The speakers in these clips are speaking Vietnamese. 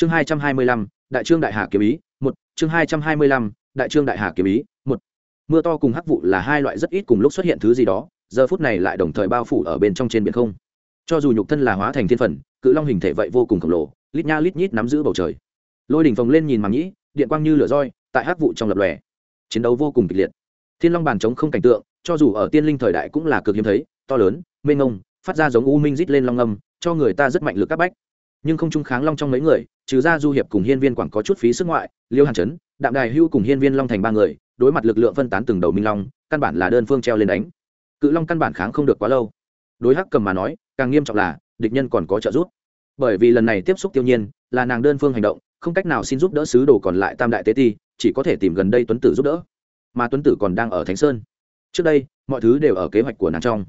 chương hai trăm hai mươi lăm, đại trương đại hà kiếm ý, một. Chương hai trăm hai mươi lăm, đại trương đại hà kiếm ý, một. Mưa to cùng hắc vụ là hai loại rất ít cùng lúc xuất hiện thứ gì đó, giờ phút này lại đồng thời bao phủ ở bên trong trên biển không. Cho dù nhục thân là hóa thành thiên phần, cự long hình thể vậy vô cùng khổng lồ, lít nha lít nhít nắm giữ bầu trời. Lôi đỉnh phồng lên nhìn màng nhĩ, điện quang như lửa roi, tại hắc vụ trong lập lòe. Chiến đấu vô cùng kịch liệt. Thiên long bàn trống không cảnh tượng, cho dù ở tiên linh thời đại cũng là cực hiếm thấy, to lớn, mênh ngông phát ra giống u minh rít lên long âm, cho người ta rất mạnh lực các bách nhưng không trung kháng long trong mấy người, trừ ra du hiệp cùng hiên viên quảng có chút phí sức ngoại, liêu hàn chấn, đạm đài hưu cùng hiên viên long thành ba người, đối mặt lực lượng phân tán từng đầu minh long, căn bản là đơn phương treo lên đánh. Cự long căn bản kháng không được quá lâu. Đối hắc cầm mà nói, càng nghiêm trọng là, địch nhân còn có trợ giúp. Bởi vì lần này tiếp xúc tiêu nhiên, là nàng đơn phương hành động, không cách nào xin giúp đỡ sứ đồ còn lại tam đại tế ti, chỉ có thể tìm gần đây tuấn tử giúp đỡ. Mà tuấn tử còn đang ở thánh sơn. Trước đây, mọi thứ đều ở kế hoạch của nàng trong.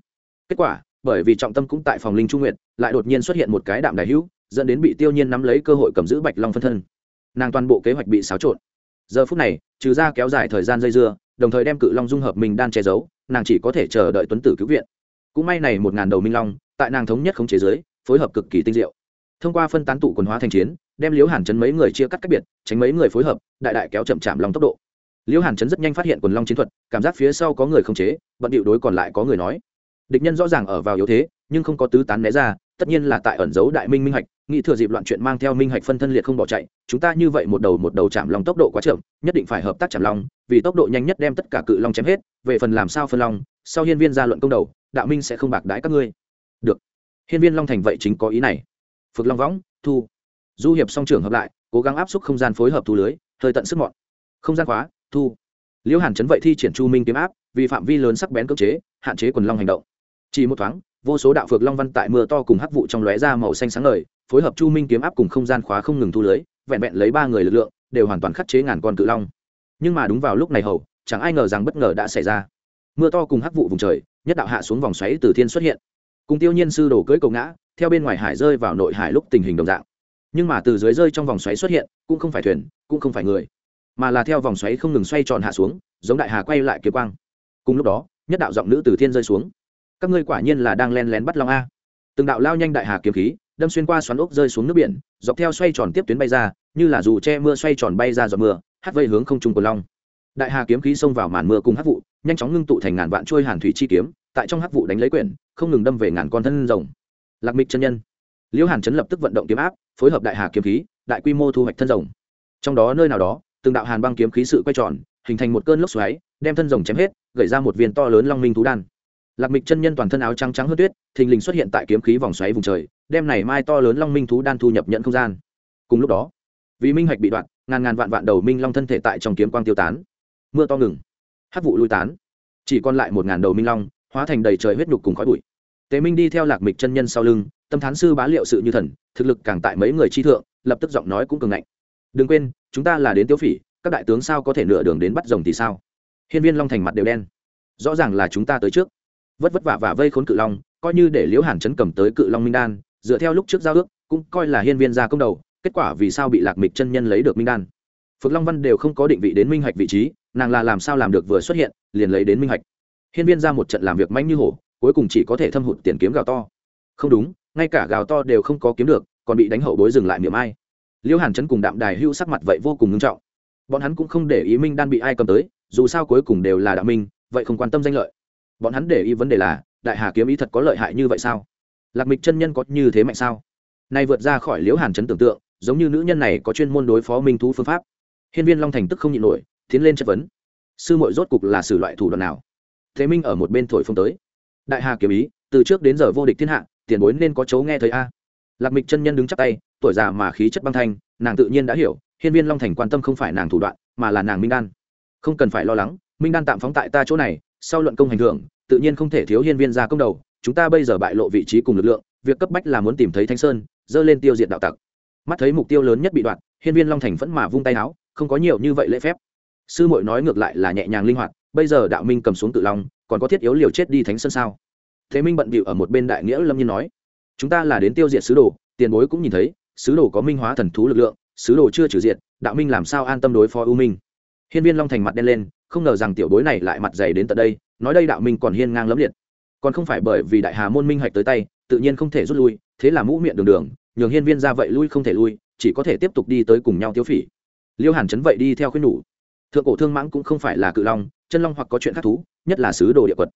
Kết quả, bởi vì trọng tâm cũng tại phòng linh trung nguyện lại đột nhiên xuất hiện một cái đạm đại hữu dẫn đến bị tiêu nhiên nắm lấy cơ hội cầm giữ bạch long phân thân. Nàng toàn bộ kế hoạch bị xáo trộn. Giờ phút này, trừ ra kéo dài thời gian dây dưa, đồng thời đem cự long dung hợp mình đan che giấu, nàng chỉ có thể chờ đợi tuấn tử cứu viện. Cũng may này một ngàn đầu minh long, tại nàng thống nhất không chế giới phối hợp cực kỳ tinh diệu. Thông qua phân tán tụ quần hóa thành chiến, đem liễu hàn chấn mấy người chia cắt cách biệt, tránh mấy người phối hợp, đại đại kéo chậm chạm lòng tốc độ. Liễu hàn chấn rất nhanh phát hiện quần long chiến thuật, cảm giác phía sau có người không chế, bận điệu đối còn lại có người nói. Địch nhân rõ ràng ở vào yếu thế nhưng không có tứ tán né ra, tất nhiên là tại ẩn giấu đại minh minh hạch, nghĩ thừa dịp loạn chuyện mang theo minh hạch phân thân liệt không bỏ chạy, chúng ta như vậy một đầu một đầu chạm lòng tốc độ quá chậm, nhất định phải hợp tác chạm lòng vì tốc độ nhanh nhất đem tất cả cự long chém hết, về phần làm sao phân long, sau hiên viên ra luận công đầu, đạo minh sẽ không bạc đãi các ngươi. Được. Hiên viên long thành vậy chính có ý này. Phực long võng, thu. Du hiệp song trưởng hợp lại, cố gắng áp suất không gian phối hợp thu lưới, hơi tận sức mọn. Không gian khóa, thu. Liễu hàn chấn vậy thi triển chu minh kiếm áp, vì phạm vi lớn sắc bén cưỡng chế, hạn chế quần long hành động. Chỉ một thoáng vô số đạo phược long văn tại mưa to cùng hắc vụ trong lóe ra màu xanh sáng ngời, phối hợp chu minh kiếm áp cùng không gian khóa không ngừng thu lưới, vẹn vẹn lấy ba người lực lượng, đều hoàn toàn khắc chế ngàn con cự long. Nhưng mà đúng vào lúc này hầu, chẳng ai ngờ rằng bất ngờ đã xảy ra. Mưa to cùng hắc vụ vùng trời, nhất đạo hạ xuống vòng xoáy từ thiên xuất hiện. Cùng tiêu nhiên sư đổ cưỡi cầu ngã, theo bên ngoài hải rơi vào nội hải lúc tình hình đồng dạng. Nhưng mà từ dưới rơi trong vòng xoáy xuất hiện, cũng không phải thuyền, cũng không phải người, mà là theo vòng xoáy không ngừng xoay tròn hạ xuống, giống đại hà quay lại kiếm quang. Cùng lúc đó, nhất đạo giọng nữ từ thiên rơi xuống các ngươi quả nhiên là đang len lén bắt long a. Từng đạo lao nhanh đại hà kiếm khí, đâm xuyên qua xoắn ốc rơi xuống nước biển, dọc theo xoay tròn tiếp tuyến bay ra, như là dù che mưa xoay tròn bay ra giọt mưa, hát vây hướng không trung của long. Đại hà kiếm khí xông vào màn mưa cùng hát vụ, nhanh chóng ngưng tụ thành ngàn vạn trôi hàn thủy chi kiếm, tại trong hát vụ đánh lấy quyển, không ngừng đâm về ngàn con thân rồng. Lạc mịch chân nhân. Liễu hàn chấn lập tức vận động kiếm áp, phối hợp đại hà kiếm khí, đại quy mô thu hoạch thân rồng. Trong đó nơi nào đó, từng đạo hàn băng kiếm khí sự quay tròn, hình thành một cơn lốc xoáy, đem thân rồng chém hết gậy ra một viên to lớn long minh thú đan lạc mịch chân nhân toàn thân áo trắng trắng hơn tuyết, thình lình xuất hiện tại kiếm khí vòng xoáy vùng trời, đem này mai to lớn long minh thú đan thu nhập nhận không gian. Cùng lúc đó, vì minh hạch bị đoạn, ngàn ngàn vạn vạn đầu minh long thân thể tại trong kiếm quang tiêu tán. Mưa to ngừng, hát vụ lui tán. Chỉ còn lại một ngàn đầu minh long, hóa thành đầy trời huyết nhục cùng khói bụi. Tế minh đi theo lạc mịch chân nhân sau lưng, tâm thán sư bá liệu sự như thần, thực lực càng tại mấy người chi thượng, lập tức giọng nói cũng cường ngạnh. Đừng quên, chúng ta là đến tiêu phỉ, các đại tướng sao có thể nửa đường đến bắt rồng thì sao? Hiên viên long thành mặt đều đen. Rõ ràng là chúng ta tới trước vất vất vả vả vây khốn cự long, coi như để liễu hàn chấn cầm tới cự long minh đan, dựa theo lúc trước giao ước, cũng coi là hiên viên gia công đầu, kết quả vì sao bị lạc mịch chân nhân lấy được minh đan. Phượng long văn đều không có định vị đến minh hạch vị trí, nàng là làm sao làm được vừa xuất hiện, liền lấy đến minh hạch. Hiên viên ra một trận làm việc manh như hổ, cuối cùng chỉ có thể thâm hụt tiền kiếm gào to. Không đúng, ngay cả gào to đều không có kiếm được, còn bị đánh hậu bối dừng lại miệng ai. Liễu hàn chấn cùng đạm đài hưu sắc mặt vậy vô cùng nghiêm trọng. Bọn hắn cũng không để ý minh đan bị ai cầm tới, dù sao cuối cùng đều là đạo minh, vậy không quan tâm danh lợi bọn hắn để ý vấn đề là, đại hà kiếm ý thật có lợi hại như vậy sao? Lạc mịch chân nhân có như thế mạnh sao? Nay vượt ra khỏi liễu hàn chấn tưởng tượng, giống như nữ nhân này có chuyên môn đối phó minh thú phương pháp. Hiên viên long thành tức không nhịn nổi, tiến lên chất vấn. Sư mội rốt cục là sử loại thủ đoạn nào? Thế minh ở một bên thổi phong tới. Đại hà kiếm ý, từ trước đến giờ vô địch thiên hạ, tiền bối nên có chấu nghe thấy a. Lạc mịch chân nhân đứng chắc tay, tuổi già mà khí chất băng thanh, nàng tự nhiên đã hiểu, hiên viên long thành quan tâm không phải nàng thủ đoạn, mà là nàng minh đan. Không cần phải lo lắng, minh đan tạm phóng tại ta chỗ này, sau luận công hành thưởng tự nhiên không thể thiếu hiên viên ra công đầu, chúng ta bây giờ bại lộ vị trí cùng lực lượng, việc cấp bách là muốn tìm thấy thanh sơn, dơ lên tiêu diệt đạo tặc. Mắt thấy mục tiêu lớn nhất bị đoạn hiên viên long thành vẫn mà vung tay áo không có nhiều như vậy lễ phép. Sư muội nói ngược lại là nhẹ nhàng linh hoạt, bây giờ đạo minh cầm xuống tự long, còn có thiết yếu liều chết đi thánh sơn sao? Thế minh bận bịu ở một bên đại nghĩa lâm nhiên nói, chúng ta là đến tiêu diệt sứ đồ, tiền bối cũng nhìn thấy, sứ đồ có minh hóa thần thú lực lượng, sứ đồ chưa trừ diệt, đạo minh làm sao an tâm đối phó ưu minh? Hiên viên long thành mặt đen lên, không ngờ rằng tiểu bối này lại mặt dày đến tận đây nói đây đạo minh còn hiên ngang lẫm liệt. Còn không phải bởi vì đại hà môn minh hạch tới tay, tự nhiên không thể rút lui, thế là mũ miệng đường đường, nhường hiên viên ra vậy lui không thể lui, chỉ có thể tiếp tục đi tới cùng nhau tiêu phỉ. Liêu hàn chấn vậy đi theo khuyên nhủ. Thượng cổ thương mãng cũng không phải là cự long, chân long hoặc có chuyện khác thú, nhất là sứ đồ địa quật.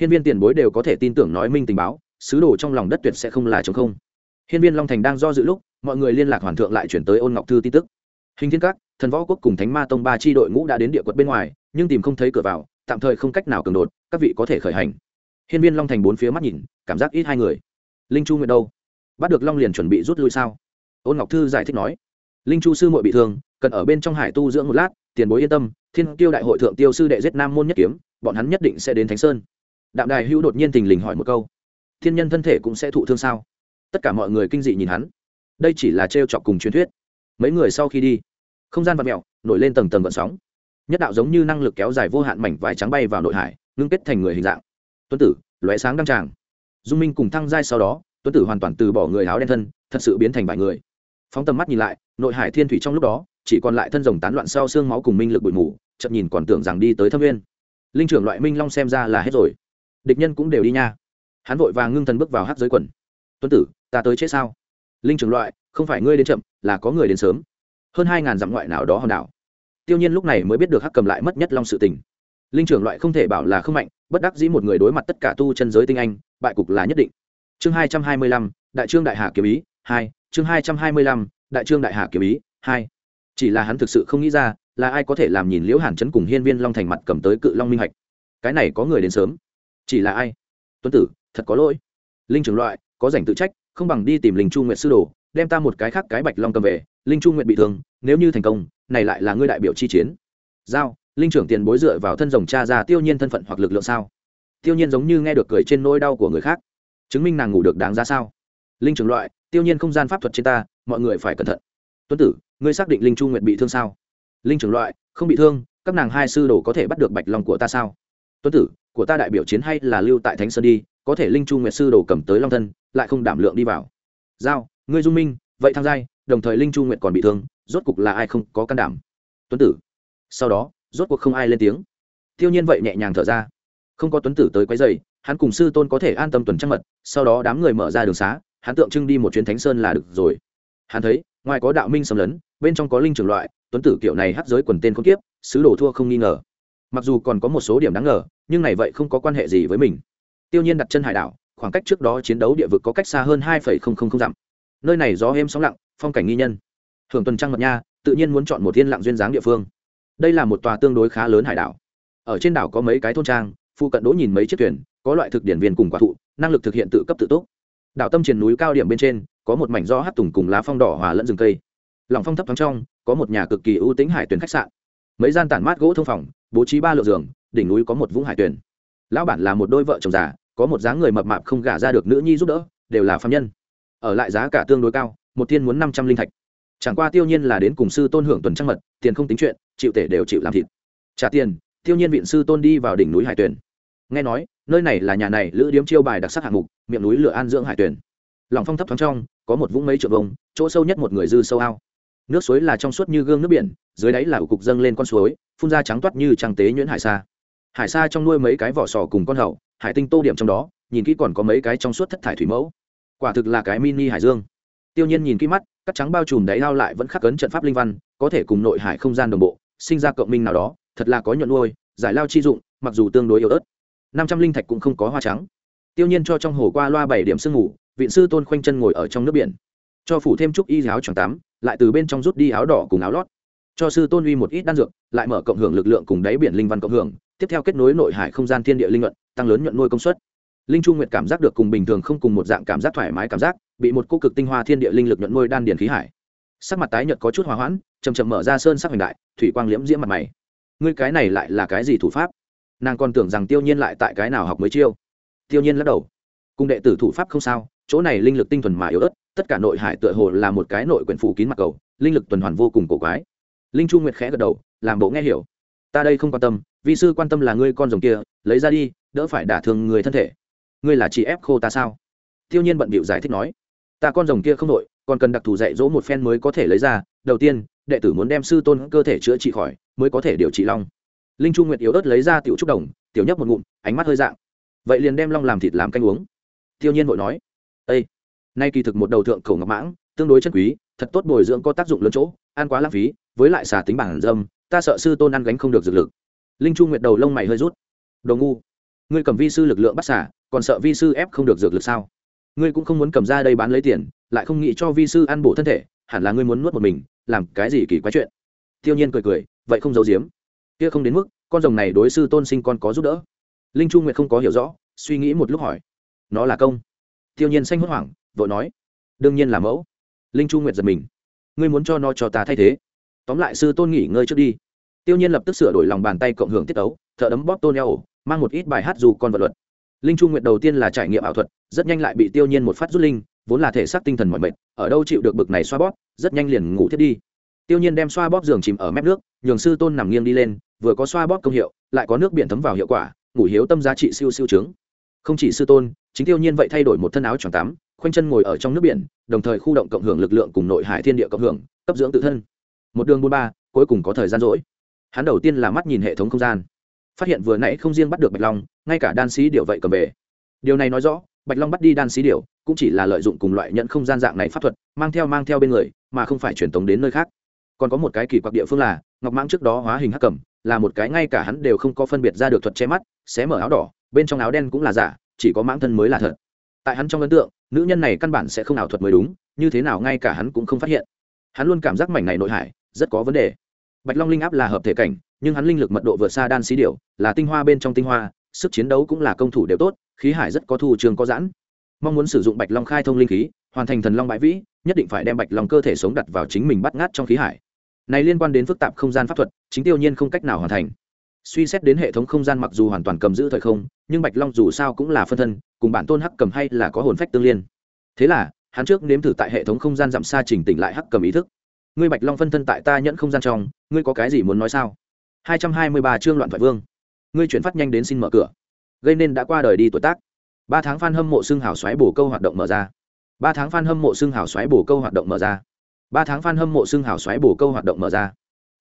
Hiên viên tiền bối đều có thể tin tưởng nói minh tình báo, sứ đồ trong lòng đất tuyệt sẽ không là chống không. Hiên viên long thành đang do dự lúc, mọi người liên lạc hoàn thượng lại chuyển tới ôn ngọc thư tin tức. Hình thiên các, thần võ quốc cùng thánh ma tông ba chi đội ngũ đã đến địa quật bên ngoài, nhưng tìm không thấy cửa vào tạm thời không cách nào cường đột, các vị có thể khởi hành. Hiên viên long thành bốn phía mắt nhìn, cảm giác ít hai người. Linh chu nguyện đâu? Bắt được long liền chuẩn bị rút lui sao? Ôn ngọc thư giải thích nói. Linh chu sư muội bị thương, cần ở bên trong hải tu dưỡng một lát, tiền bối yên tâm, thiên tiêu đại hội thượng tiêu sư đệ giết nam môn nhất kiếm, bọn hắn nhất định sẽ đến thánh sơn. Đạm đài hữu đột nhiên tình lình hỏi một câu. Thiên nhân thân thể cũng sẽ thụ thương sao? Tất cả mọi người kinh dị nhìn hắn. Đây chỉ là trêu chọc cùng truyền thuyết. Mấy người sau khi đi, không gian vật mẹo nổi lên tầng tầng vận sóng nhất đạo giống như năng lực kéo dài vô hạn mảnh vải trắng bay vào nội hải, ngưng kết thành người hình dạng. Tuấn tử, lóe sáng đăng tràng. Dung minh cùng thăng giai sau đó, tuấn tử hoàn toàn từ bỏ người áo đen thân, thật sự biến thành vài người. Phóng tầm mắt nhìn lại, nội hải thiên thủy trong lúc đó, chỉ còn lại thân rồng tán loạn sau xương máu cùng minh lực bụi mù, chậm nhìn còn tưởng rằng đi tới thâm viên linh trưởng loại minh long xem ra là hết rồi. Địch nhân cũng đều đi nha. Hắn vội vàng ngưng thần bước vào hát giới quần. Tuấn tử, ta tới chết sao? Linh trưởng loại, không phải ngươi đến chậm, là có người đến sớm. Hơn hai ngàn dặm ngoại nào đó hòn đảo tiêu nhiên lúc này mới biết được hắc cầm lại mất nhất long sự tình. Linh trưởng loại không thể bảo là không mạnh, bất đắc dĩ một người đối mặt tất cả tu chân giới tinh anh, bại cục là nhất định. Chương hai trăm hai mươi lăm, đại trương đại hạ kiếm ý, hai, chương hai trăm hai mươi lăm, đại trương đại hạ kiếm ý, hai. Chỉ là hắn thực sự không nghĩ ra, là ai có thể làm nhìn liễu hàn chấn cùng hiên viên long thành mặt cầm tới cự long minh hạch. Cái này có người đến sớm. Chỉ là ai? Tuấn tử, thật có lỗi. Linh trưởng loại, có rảnh tự trách, không bằng đi tìm linh chu nguyệt sư đồ, đem ta một cái khác cái bạch long cầm về, linh chu nguyệt bị thương, nếu như thành công này lại là ngươi đại biểu chi chiến. Giao, linh trưởng tiền bối dựa vào thân rồng cha ra tiêu nhiên thân phận hoặc lực lượng sao? Tiêu nhiên giống như nghe được cười trên nỗi đau của người khác. Chứng minh nàng ngủ được đáng ra sao? Linh trưởng loại, tiêu nhiên không gian pháp thuật trên ta, mọi người phải cẩn thận. Tuấn tử, ngươi xác định linh chu nguyệt bị thương sao? Linh trưởng loại, không bị thương, các nàng hai sư đồ có thể bắt được bạch long của ta sao? Tuấn tử, của ta đại biểu chiến hay là lưu tại thánh sơn đi, có thể linh chu nguyệt sư đồ cầm tới long thân, lại không đảm lượng đi vào. Giao, ngươi dung minh, vậy tham giai đồng thời linh chu nguyệt còn bị thương rốt cục là ai không có can đảm. Tuấn tử. Sau đó rốt cuộc không ai lên tiếng. Tiêu nhiên vậy nhẹ nhàng thở ra. Không có tuấn tử tới quấy dày hắn cùng sư tôn có thể an tâm tuần trăng mật sau đó đám người mở ra đường xá hắn tượng trưng đi một chuyến thánh sơn là được rồi. Hắn thấy ngoài có đạo minh xâm lấn bên trong có linh trưởng loại tuấn tử kiểu này hắt giới quần tên không kiếp, sứ đồ thua không nghi ngờ. Mặc dù còn có một số điểm đáng ngờ nhưng này vậy không có quan hệ gì với mình. Tiêu nhiên đặt chân hải đảo khoảng cách trước đó chiến đấu địa vực có cách xa hơn hai dặm. Nơi này gió êm sóng lặng phong cảnh nghi nhân hưởng tuần trăng mật nha, tự nhiên muốn chọn một thiên lặng duyên dáng địa phương. Đây là một tòa tương đối khá lớn hải đảo. Ở trên đảo có mấy cái thôn trang, phụ cận đỗ nhìn mấy chiếc thuyền, có loại thực điển viên cùng quả thụ, năng lực thực hiện tự cấp tự túc. Đảo tâm triển núi cao điểm bên trên, có một mảnh do hát tùng cùng lá phong đỏ hòa lẫn rừng cây. Lòng phong thấp thoáng trong, có một nhà cực kỳ ưu tính hải tuyển khách sạn. Mấy gian tản mát gỗ thông phòng, bố trí ba lượng giường, đỉnh núi có một vũng hải tuyển lão bản là một đôi vợ chồng già, có một dáng người mập mạp không gả ra được nữ nhi giúp đỡ, đều là phạm nhân. Ở lại giá cả tương đối cao, một thiên muốn năm trăm linh thạch chẳng qua tiêu nhiên là đến cùng sư tôn hưởng tuần trăng mật, tiền không tính chuyện, chịu tể đều chịu làm thịt. Trả tiền, tiêu nhiên viện sư tôn đi vào đỉnh núi hải tuyển nghe nói, nơi này là nhà này lữ điếm chiêu bài đặc sắc hạng mục, miệng núi lửa an dưỡng hải tuyển lòng phong thấp thoáng trong, có một vũng mấy trượng vông, chỗ sâu nhất một người dư sâu ao. Nước suối là trong suốt như gương nước biển, dưới đáy là ủ cục dâng lên con suối, phun ra trắng toát như trăng tế nhuyễn hải sa. Hải sa trong nuôi mấy cái vỏ sò cùng con hậu, hải tinh tô điểm trong đó, nhìn kỹ còn có mấy cái trong suốt thất thải thủy mẫu. Quả thực là cái mini hải dương tiêu nhiên nhìn kỹ mắt, cắt trắng bao trùm đáy lao lại vẫn khắc cấn trận pháp linh văn, có thể cùng nội hải không gian đồng bộ, sinh ra cộng minh nào đó, thật là có nhuận nuôi, giải lao chi dụng, mặc dù tương đối yếu ớt. Năm trăm linh thạch cũng không có hoa trắng. Tiêu nhiên cho trong hồ qua loa bảy điểm sương ngủ, viện sư tôn khoanh chân ngồi ở trong nước biển. Cho phủ thêm chút y áo choàng tắm lại từ bên trong rút đi áo đỏ cùng áo lót. Cho sư tôn uy một ít đan dược, lại mở cộng hưởng lực lượng cùng đáy biển linh văn cộng hưởng, tiếp theo kết nối nội hải không gian thiên địa linh luận, tăng lớn nhuận nuôi công suất linh chu nguyệt cảm giác được cùng bình thường không cùng một dạng cảm giác thoải mái cảm giác, bị một cô cực tinh hoa thiên địa linh lực nhuận nuôi đan điền khí hải. Sắc mặt tái nhợt có chút hòa hoãn chầm chậm mở ra sơn sắc hoành đại, thủy quang liễm diễm mặt mày. Ngươi cái này lại là cái gì thủ pháp? Nàng còn tưởng rằng tiêu nhiên lại tại cái nào học mới chiêu. Tiêu nhiên lắc đầu. Cùng đệ tử thủ pháp không sao, chỗ này linh lực tinh thuần mà yếu ớt, tất cả nội hải tựa hồ là một cái nội quyển phủ kín mặt cầu, linh lực tuần hoàn vô cùng cổ quái. Linh chu nguyệt khẽ gật đầu, làm bộ nghe hiểu. Ta đây không quan tâm vị sư quan tâm là ngươi con rồng kia, lấy ra đi, đỡ phải đả thương người thân thể ngươi là chị ép khô ta sao? Tiêu nhiên bận bịu giải thích nói. Ta con rồng kia không nội, còn cần đặc thù dạy dỗ một phen mới có thể lấy ra. Đầu tiên, đệ tử muốn đem sư tôn cơ thể chữa trị khỏi, mới có thể điều trị long. Linh chu nguyệt yếu ớt lấy ra tiểu trúc đồng, tiểu nhấp một ngụm, ánh mắt hơi dạng. Vậy liền đem long làm thịt làm canh uống. Tiêu nhiên vội nói. Ây nay kỳ thực một đầu thượng cổ ngọc mãng, tương đối chân quý, thật tốt bồi dưỡng có tác dụng lớn chỗ, ăn quá lãng phí, với lại xả tính bản dâm, ta sợ sư tôn ăn gánh không được dược lực. Linh chu nguyệt đầu lông mày hơi rút. Đồ ngu, ngươi cầm vi sư lực lượng bắt xả còn sợ vi sư ép không được dược lực sao? Ngươi cũng không muốn cầm ra đây bán lấy tiền, lại không nghĩ cho vi sư ăn bổ thân thể, hẳn là ngươi muốn nuốt một mình, làm cái gì kỳ quái chuyện? Tiêu nhiên cười cười, vậy không giấu giếm. Kia không đến mức, con rồng này đối sư tôn sinh con có giúp đỡ. Linh chu nguyệt không có hiểu rõ, suy nghĩ một lúc hỏi. Nó là công. Tiêu nhiên xanh hốt hoảng, vội nói. Đương nhiên là mẫu. Linh chu nguyệt giật mình. Ngươi muốn cho nó cho ta thay thế. Tóm lại sư tôn nghỉ ngơi trước đi. Tiêu nhiên lập tức sửa đổi lòng bàn tay cộng hưởng tiết ấu, thợ đấm bóp tôn eo ổ mang một ít bài hát dù con vật luật linh chu nguyệt đầu tiên là trải nghiệm ảo thuật, rất nhanh lại bị tiêu nhiên một phát rút linh, vốn là thể xác tinh thần mọi mệt, ở đâu chịu được bực này xoa bóp, rất nhanh liền ngủ thiết đi. Tiêu nhiên đem xoa bóp giường chìm ở mép nước, nhường sư tôn nằm nghiêng đi lên, vừa có xoa bóp công hiệu, lại có nước biển thấm vào hiệu quả, ngủ hiếu tâm giá trị siêu siêu trướng. Không chỉ sư tôn, chính tiêu nhiên vậy thay đổi một thân áo choàng tắm, khoanh chân ngồi ở trong nước biển, đồng thời khu động cộng hưởng lực lượng cùng nội hải thiên địa cộng hưởng, cấp dưỡng tự thân. Một đường buôn ba, cuối cùng có thời gian rỗi. Hắn đầu tiên là mắt nhìn hệ thống không gian phát hiện vừa nãy không riêng bắt được bạch long, ngay cả đan sĩ điệu vậy cầm về. Điều này nói rõ, bạch long bắt đi đan sĩ điệu cũng chỉ là lợi dụng cùng loại nhận không gian dạng này pháp thuật, mang theo mang theo bên người, mà không phải truyền tống đến nơi khác. Còn có một cái kỳ quặc địa phương là, ngọc mãng trước đó hóa hình hắc cầm là một cái ngay cả hắn đều không có phân biệt ra được thuật che mắt, xé mở áo đỏ, bên trong áo đen cũng là giả, chỉ có mãng thân mới là thật. Tại hắn trong ấn tượng, nữ nhân này căn bản sẽ không ảo thuật mới đúng, như thế nào ngay cả hắn cũng không phát hiện. Hắn luôn cảm giác mảnh này nội hải, rất có vấn đề. Bạch long linh áp là hợp thể cảnh nhưng hắn linh lực mật độ vượt xa đan xí điểu, là tinh hoa bên trong tinh hoa, sức chiến đấu cũng là công thủ đều tốt, khí hải rất có thu trường có giãn. Mong muốn sử dụng bạch long khai thông linh khí, hoàn thành thần long bãi vĩ, nhất định phải đem bạch long cơ thể sống đặt vào chính mình bắt ngát trong khí hải. Này liên quan đến phức tạp không gian pháp thuật, chính tiêu nhiên không cách nào hoàn thành. Suy xét đến hệ thống không gian mặc dù hoàn toàn cầm giữ thời không, nhưng bạch long dù sao cũng là phân thân, cùng bản tôn hắc cầm hay là có hồn phách tương liên. Thế là, hắn trước nếm thử tại hệ thống không gian giảm xa chỉnh tỉnh lại hắc cầm ý thức. Ngươi bạch long phân thân tại ta nhẫn không gian trong, ngươi có cái gì muốn nói sao? Hai trăm hai mươi ba chương loạn thoại vương. Ngươi chuyển phát nhanh đến xin mở cửa. Gây nên đã qua đời đi tuổi tác. Ba tháng f hâm mộ xưng hào xoáy bổ câu hoạt động mở ra. Ba tháng f hâm mộ xưng hào xoáy bổ câu hoạt động mở ra. Ba tháng f hâm mộ xưng hào xoáy bổ câu hoạt động mở ra.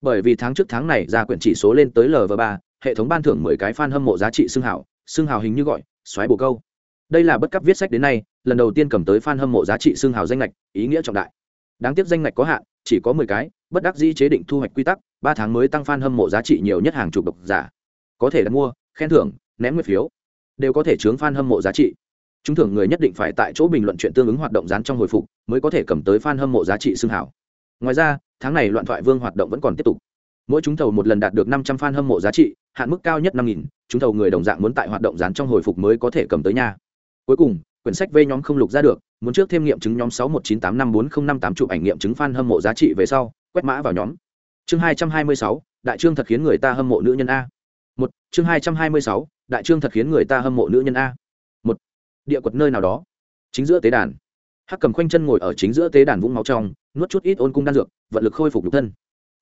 Bởi vì tháng trước tháng này, ra quyển chỉ số lên tới lv ba, hệ thống ban thưởng mười cái f hâm mộ giá trị xưng hào xưng hào hình như gọi, xoáy bổ câu. Đây là bất cấp viết sách đến nay, lần đầu tiên cầm tới f hâm mộ giá trị xưng hào danh lệch ý nghĩa trọng đại. Đáng tiếc danh lệch có hạn, chỉ có mười cái, bất đắc dĩ chế định thu hoạch quy tắc ba tháng mới tăng f hâm mộ giá trị nhiều nhất hàng chục độc giả. Có thể đặt mua, khen thưởng, ném nguyên phiếu, đều có thể chướng f hâm mộ giá trị. Chúng thưởng người nhất định phải tại chỗ bình luận chuyện tương ứng hoạt động dán trong hồi phục, mới có thể cầm tới f hâm mộ giá trị xưng hảo. Ngoài ra, tháng này loạn thoại vương hoạt động vẫn còn tiếp tục. Mỗi chúng thầu một lần đạt được năm trăm f hâm mộ giá trị, hạn mức cao nhất năm nghìn, chúng thầu người đồng dạng muốn tại hoạt động dán trong hồi phục mới có thể cầm tới nhà cuối cùng, quyển sách v nhóm không lục ra được, muốn trước thêm nghiệm chứng nhóm sáu một chín tám năm bốn không năm tám chụp ảnh nghiệm chứng f hâm mộ giá trị về sau, quét mã vào nhóm chương hai trăm hai mươi sáu, đại trương thật khiến người ta hâm mộ nữ nhân a. Một, chương hai trăm hai mươi sáu, đại trương thật khiến người ta hâm mộ nữ nhân a. Một, địa quật nơi nào đó. Chính giữa tế đàn. Hắc cầm khoanh chân ngồi ở chính giữa tế đàn vũng máu trong, nuốt chút ít ôn cung đan dược, vận lực khôi phục nhục thân.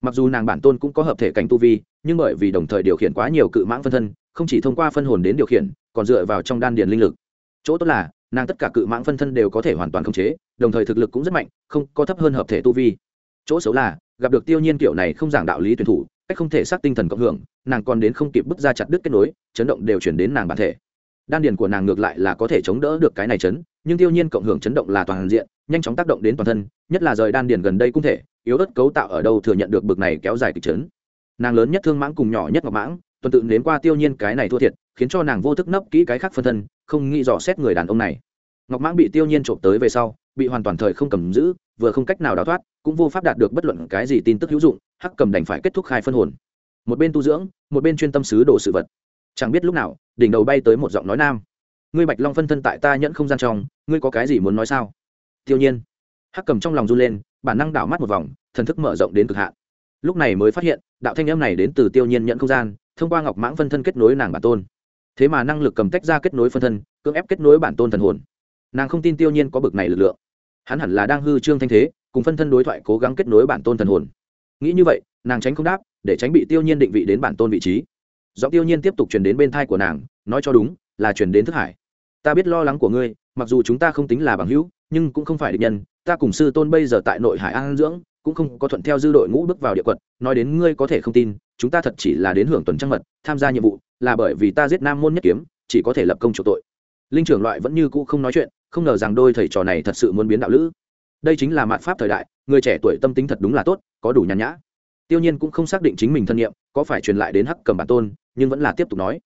Mặc dù nàng bản tôn cũng có hợp thể cảnh tu vi, nhưng bởi vì đồng thời điều khiển quá nhiều cự mãng phân thân, không chỉ thông qua phân hồn đến điều khiển, còn dựa vào trong đan điền linh lực. Chỗ tốt là, nàng tất cả cự mãng phân thân đều có thể hoàn toàn khống chế, đồng thời thực lực cũng rất mạnh, không có thấp hơn hợp thể tu vi chỗ xấu là, gặp được tiêu nhiên kiểu này không giảng đạo lý tuyển thủ, cách không thể xác tinh thần cộng hưởng, nàng còn đến không kịp bước ra chặt đứt kết nối, chấn động đều chuyển đến nàng bản thể. Đan điền của nàng ngược lại là có thể chống đỡ được cái này chấn, nhưng tiêu nhiên cộng hưởng chấn động là toàn diện, nhanh chóng tác động đến toàn thân, nhất là rời đan điền gần đây cũng thể, yếu ớt cấu tạo ở đâu thừa nhận được bực này kéo dài kịch chấn. Nàng lớn nhất thương mãng cùng nhỏ nhất ngọc mãng, tuần tự nếm qua tiêu nhiên cái này thua thiệt, khiến cho nàng vô thức nấp kỹ cái khác phân thân, không nghĩ dò xét người đàn ông này. Ngọc mãng bị tiêu nhiên trộm tới về sau, bị hoàn toàn thời không cầm giữ vừa không cách nào đào thoát, cũng vô pháp đạt được bất luận cái gì tin tức hữu dụng, hắc cầm đành phải kết thúc khai phân hồn. Một bên tu dưỡng, một bên chuyên tâm sứ đồ sự vật. Chẳng biết lúc nào, đỉnh đầu bay tới một giọng nói nam. Ngươi bạch long phân thân tại ta nhẫn không gian trong, ngươi có cái gì muốn nói sao? Tiêu nhiên. Hắc cầm trong lòng run lên, bản năng đảo mắt một vòng, thần thức mở rộng đến cực hạn. Lúc này mới phát hiện, đạo thanh âm này đến từ tiêu nhiên nhẫn không gian, thông qua ngọc mãng phân thân kết nối nàng bản tôn. Thế mà năng lực cầm tách ra kết nối phân thân, cưỡng ép kết nối bản tôn thần hồn. Nàng không tin tiêu nhiên có bực này lực lượng hắn hẳn là đang hư trương thanh thế, cùng phân thân đối thoại cố gắng kết nối bản tôn thần hồn. Nghĩ như vậy, nàng tránh không đáp, để tránh bị tiêu nhiên định vị đến bản tôn vị trí. Giọng tiêu nhiên tiếp tục truyền đến bên thai của nàng, nói cho đúng, là truyền đến thức hải. Ta biết lo lắng của ngươi, mặc dù chúng ta không tính là bằng hữu, nhưng cũng không phải định nhân, ta cùng sư tôn bây giờ tại nội hải an dưỡng, cũng không có thuận theo dư đội ngũ bước vào địa quật, nói đến ngươi có thể không tin, chúng ta thật chỉ là đến hưởng tuần trăng mật, tham gia nhiệm vụ, là bởi vì ta giết nam môn nhất kiếm, chỉ có thể lập công chủ tội. Linh trưởng loại vẫn như cũ không nói chuyện không ngờ rằng đôi thầy trò này thật sự muốn biến đạo lữ. Đây chính là mạn pháp thời đại, người trẻ tuổi tâm tính thật đúng là tốt, có đủ nhàn nhã. Tiêu nhiên cũng không xác định chính mình thân nhiệm, có phải truyền lại đến hắc cầm bản tôn, nhưng vẫn là tiếp tục nói.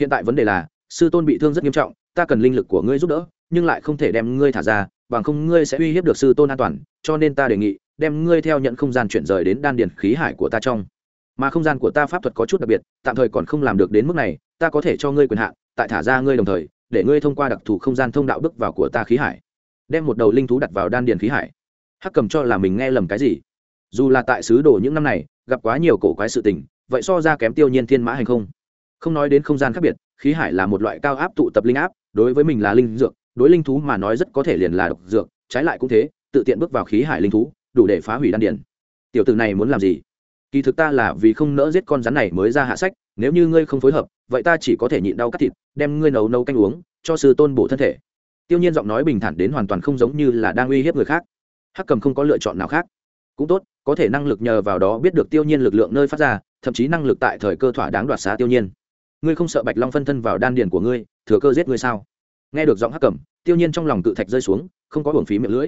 Hiện tại vấn đề là, sư tôn bị thương rất nghiêm trọng, ta cần linh lực của ngươi giúp đỡ, nhưng lại không thể đem ngươi thả ra, bằng không ngươi sẽ uy hiếp được sư tôn an toàn, cho nên ta đề nghị, đem ngươi theo nhận không gian chuyển rời đến đan điền khí hải của ta trong. Mà không gian của ta pháp thuật có chút đặc biệt, tạm thời còn không làm được đến mức này, ta có thể cho ngươi quyền hạn, tại thả ra ngươi đồng thời để ngươi thông qua đặc thù không gian thông đạo bước vào của ta khí hải. Đem một đầu linh thú đặt vào đan điền khí hải. Hắc cầm cho là mình nghe lầm cái gì. Dù là tại sứ đồ những năm này, gặp quá nhiều cổ quái sự tình, vậy so ra kém tiêu nhiên thiên mã hành không? Không nói đến không gian khác biệt, khí hải là một loại cao áp tụ tập linh áp, đối với mình là linh dược, đối linh thú mà nói rất có thể liền là độc dược, trái lại cũng thế, tự tiện bước vào khí hải linh thú, đủ để phá hủy đan điền. Tiểu tử này muốn làm gì? Kỳ thực ta là vì không nỡ giết con rắn này mới ra hạ sách, nếu như ngươi không phối hợp vậy ta chỉ có thể nhịn đau cắt thịt, đem ngươi nấu nấu canh uống, cho sư tôn bổ thân thể. Tiêu nhiên giọng nói bình thản đến hoàn toàn không giống như là đang uy hiếp người khác. Hắc cầm không có lựa chọn nào khác. Cũng tốt, có thể năng lực nhờ vào đó biết được tiêu nhiên lực lượng nơi phát ra, thậm chí năng lực tại thời cơ thỏa đáng đoạt xá tiêu nhiên. Ngươi không sợ bạch long phân thân vào đan điền của ngươi, thừa cơ giết ngươi sao? Nghe được giọng hắc cầm, tiêu nhiên trong lòng cự thạch rơi xuống, không có hưởng phí miệng lưỡi.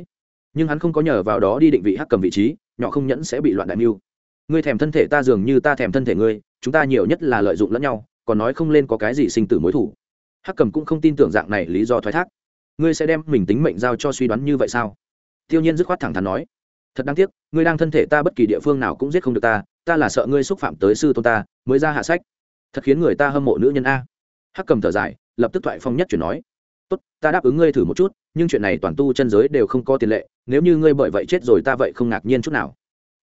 Nhưng hắn không có nhờ vào đó đi định vị hắc cầm vị trí, nhỏ không nhẫn sẽ bị loạn đại mưu. Ngươi thèm thân thể ta dường như ta thèm thân thể ngươi, chúng ta nhiều nhất là lợi dụng lẫn nhau còn nói không lên có cái gì sinh tử mối thủ. Hắc cầm cũng không tin tưởng dạng này lý do thoái thác. Ngươi sẽ đem mình tính mệnh giao cho suy đoán như vậy sao? Tiêu nhiên dứt khoát thẳng thắn nói. Thật đáng tiếc, ngươi đang thân thể ta bất kỳ địa phương nào cũng giết không được ta ta là sợ ngươi xúc phạm tới sư tôn ta, mới ra hạ sách. Thật khiến người ta hâm mộ nữ nhân a. Hắc cầm thở dài, lập tức thoại phong nhất chuyển nói. Tốt, ta đáp ứng ngươi thử một chút, nhưng chuyện này toàn tu chân giới đều không có tiền lệ, nếu như ngươi bởi vậy chết rồi ta vậy không ngạc nhiên chút nào.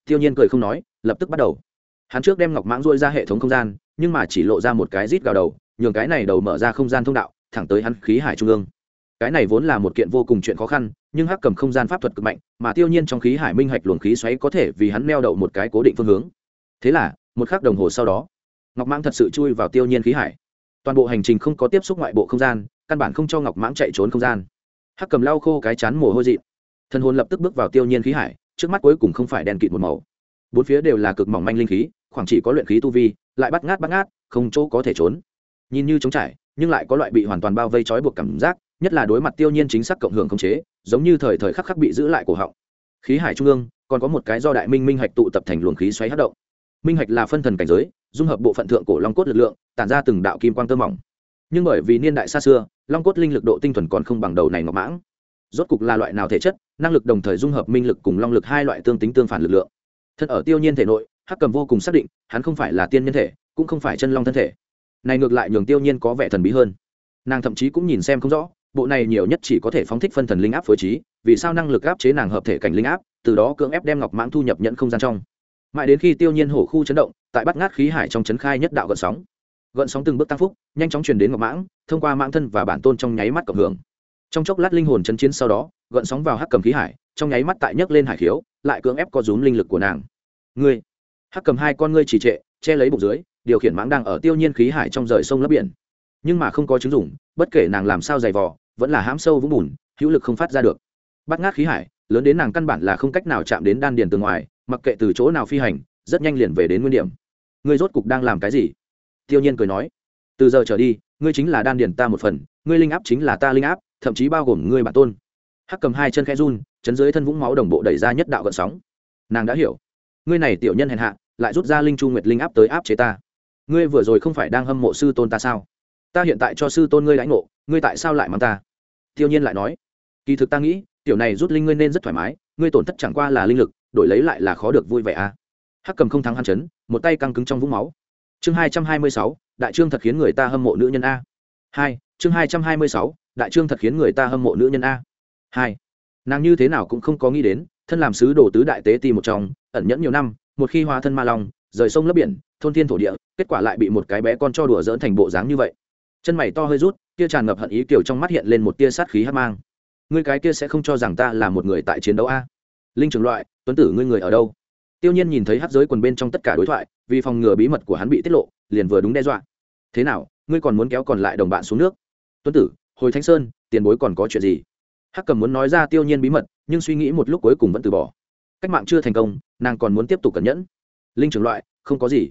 Tiêu nhiên cười không nói, lập tức bắt đầu. Hắn trước đem ngọc mãng ruôi ra hệ thống không gian nhưng mà chỉ lộ ra một cái rít gào đầu, nhường cái này đầu mở ra không gian thông đạo, thẳng tới hắn khí hải trung ương. Cái này vốn là một kiện vô cùng chuyện khó khăn, nhưng hắc cầm không gian pháp thuật cực mạnh, mà tiêu nhiên trong khí hải minh hạch luồng khí xoáy có thể vì hắn neo đậu một cái cố định phương hướng. Thế là, một khắc đồng hồ sau đó, ngọc mãng thật sự chui vào tiêu nhiên khí hải. Toàn bộ hành trình không có tiếp xúc ngoại bộ không gian, căn bản không cho ngọc mãng chạy trốn không gian. Hắc cầm lau khô cái chán mồ hôi dị thân hồn lập tức bước vào tiêu nhiên khí hải, trước mắt cuối cùng không phải đèn kịt một màu. Bốn phía đều là cực mỏng manh linh khí, khoảng chỉ có luyện khí tu vi lại bắt ngát bắt ngát, không chỗ có thể trốn. Nhìn như trống trải, nhưng lại có loại bị hoàn toàn bao vây trói buộc cảm giác, nhất là đối mặt tiêu nhiên chính xác cộng hưởng không chế, giống như thời thời khắc khắc bị giữ lại cổ họng. Khí hải trung ương, còn có một cái do đại minh minh hạch tụ tập thành luồng khí xoáy hất động. Minh hạch là phân thần cảnh giới, dung hợp bộ phận thượng cổ long cốt lực lượng, tản ra từng đạo kim quang tơ mỏng. Nhưng bởi vì niên đại xa xưa, long cốt linh lực độ tinh thuần còn không bằng đầu này ngọc mãng. Rốt cục là loại nào thể chất, năng lực đồng thời dung hợp minh lực cùng long lực hai loại tương tính tương phản lực lượng. Thân ở tiêu nhiên thể nội hắc cầm vô cùng xác định, hắn không phải là tiên nhân thể, cũng không phải chân long thân thể. Này ngược lại nhường tiêu nhiên có vẻ thần bí hơn. Nàng thậm chí cũng nhìn xem không rõ, bộ này nhiều nhất chỉ có thể phóng thích phân thần linh áp phối trí, vì sao năng lực áp chế nàng hợp thể cảnh linh áp, từ đó cưỡng ép đem ngọc mãng thu nhập nhận không gian trong. Mãi đến khi tiêu nhiên hổ khu chấn động, tại bắt ngát khí hải trong chấn khai nhất đạo gợn sóng. Gợn sóng từng bước tăng phúc, nhanh chóng truyền đến ngọc mãng, thông qua mãng thân và bản tôn trong nháy mắt cộng hưởng. Trong chốc lát linh hồn chấn chiến sau đó, gợn sóng vào hắc cầm khí hải, trong nháy mắt tại nhấc lên hải khiếu, lại cưỡng ép có rúm linh lực của nàng. Ngươi hắc cầm hai con ngươi chỉ trệ, che lấy bụng dưới, điều khiển mãng đang ở tiêu nhiên khí hải trong rời sông lấp biển. Nhưng mà không có chứng dụng, bất kể nàng làm sao dày vò, vẫn là hãm sâu vũng bùn, hữu lực không phát ra được. Bắt ngát khí hải, lớn đến nàng căn bản là không cách nào chạm đến đan điền từ ngoài, mặc kệ từ chỗ nào phi hành, rất nhanh liền về đến nguyên điểm. Ngươi rốt cục đang làm cái gì? Tiêu nhiên cười nói. Từ giờ trở đi, ngươi chính là đan điền ta một phần, ngươi linh áp chính là ta linh áp, thậm chí bao gồm ngươi bản tôn. Hắc cầm hai chân khẽ run, chấn dưới thân vũng máu đồng bộ đẩy ra nhất đạo gợn sóng. Nàng đã hiểu ngươi này tiểu nhân hèn hạ, lại rút ra linh chu nguyệt linh áp tới áp chế ta. Ngươi vừa rồi không phải đang hâm mộ sư tôn ta sao? Ta hiện tại cho sư tôn ngươi lãnh ngộ, ngươi tại sao lại mang ta? Tiêu nhiên lại nói, kỳ thực ta nghĩ, tiểu này rút linh ngươi nên rất thoải mái, ngươi tổn thất chẳng qua là linh lực, đổi lấy lại là khó được vui vẻ à hắc cầm không thắng hăng chấn, một tay căng cứng trong vũng máu. Chương hai trăm hai mươi sáu, đại trương thật khiến người ta hâm mộ nữ nhân a. Hai, chương hai trăm hai mươi sáu, đại trương thật khiến người ta hâm mộ nữ nhân a. Hai, nàng như thế nào cũng không có nghĩ đến, thân làm sứ đồ tứ đại tế ti một trong ẩn nhẫn nhiều năm, một khi hóa thân ma long, rời sông lấp biển, thôn thiên thổ địa, kết quả lại bị một cái bé con cho đùa dỡn thành bộ dáng như vậy. Chân mày to hơi rút, kia tràn ngập hận ý kiểu trong mắt hiện lên một tia sát khí hát mang. Ngươi cái kia sẽ không cho rằng ta là một người tại chiến đấu a? Linh trưởng loại, tuấn tử ngươi người ở đâu? Tiêu nhiên nhìn thấy hát giới quần bên trong tất cả đối thoại, vì phòng ngừa bí mật của hắn bị tiết lộ, liền vừa đúng đe dọa. Thế nào, ngươi còn muốn kéo còn lại đồng bạn xuống nước? Tuấn tử, hồi thanh sơn, tiền bối còn có chuyện gì? Hắc cầm muốn nói ra tiêu nhiên bí mật, nhưng suy nghĩ một lúc cuối cùng vẫn từ bỏ cách mạng chưa thành công, nàng còn muốn tiếp tục cẩn nhẫn. Linh trưởng loại, không có gì.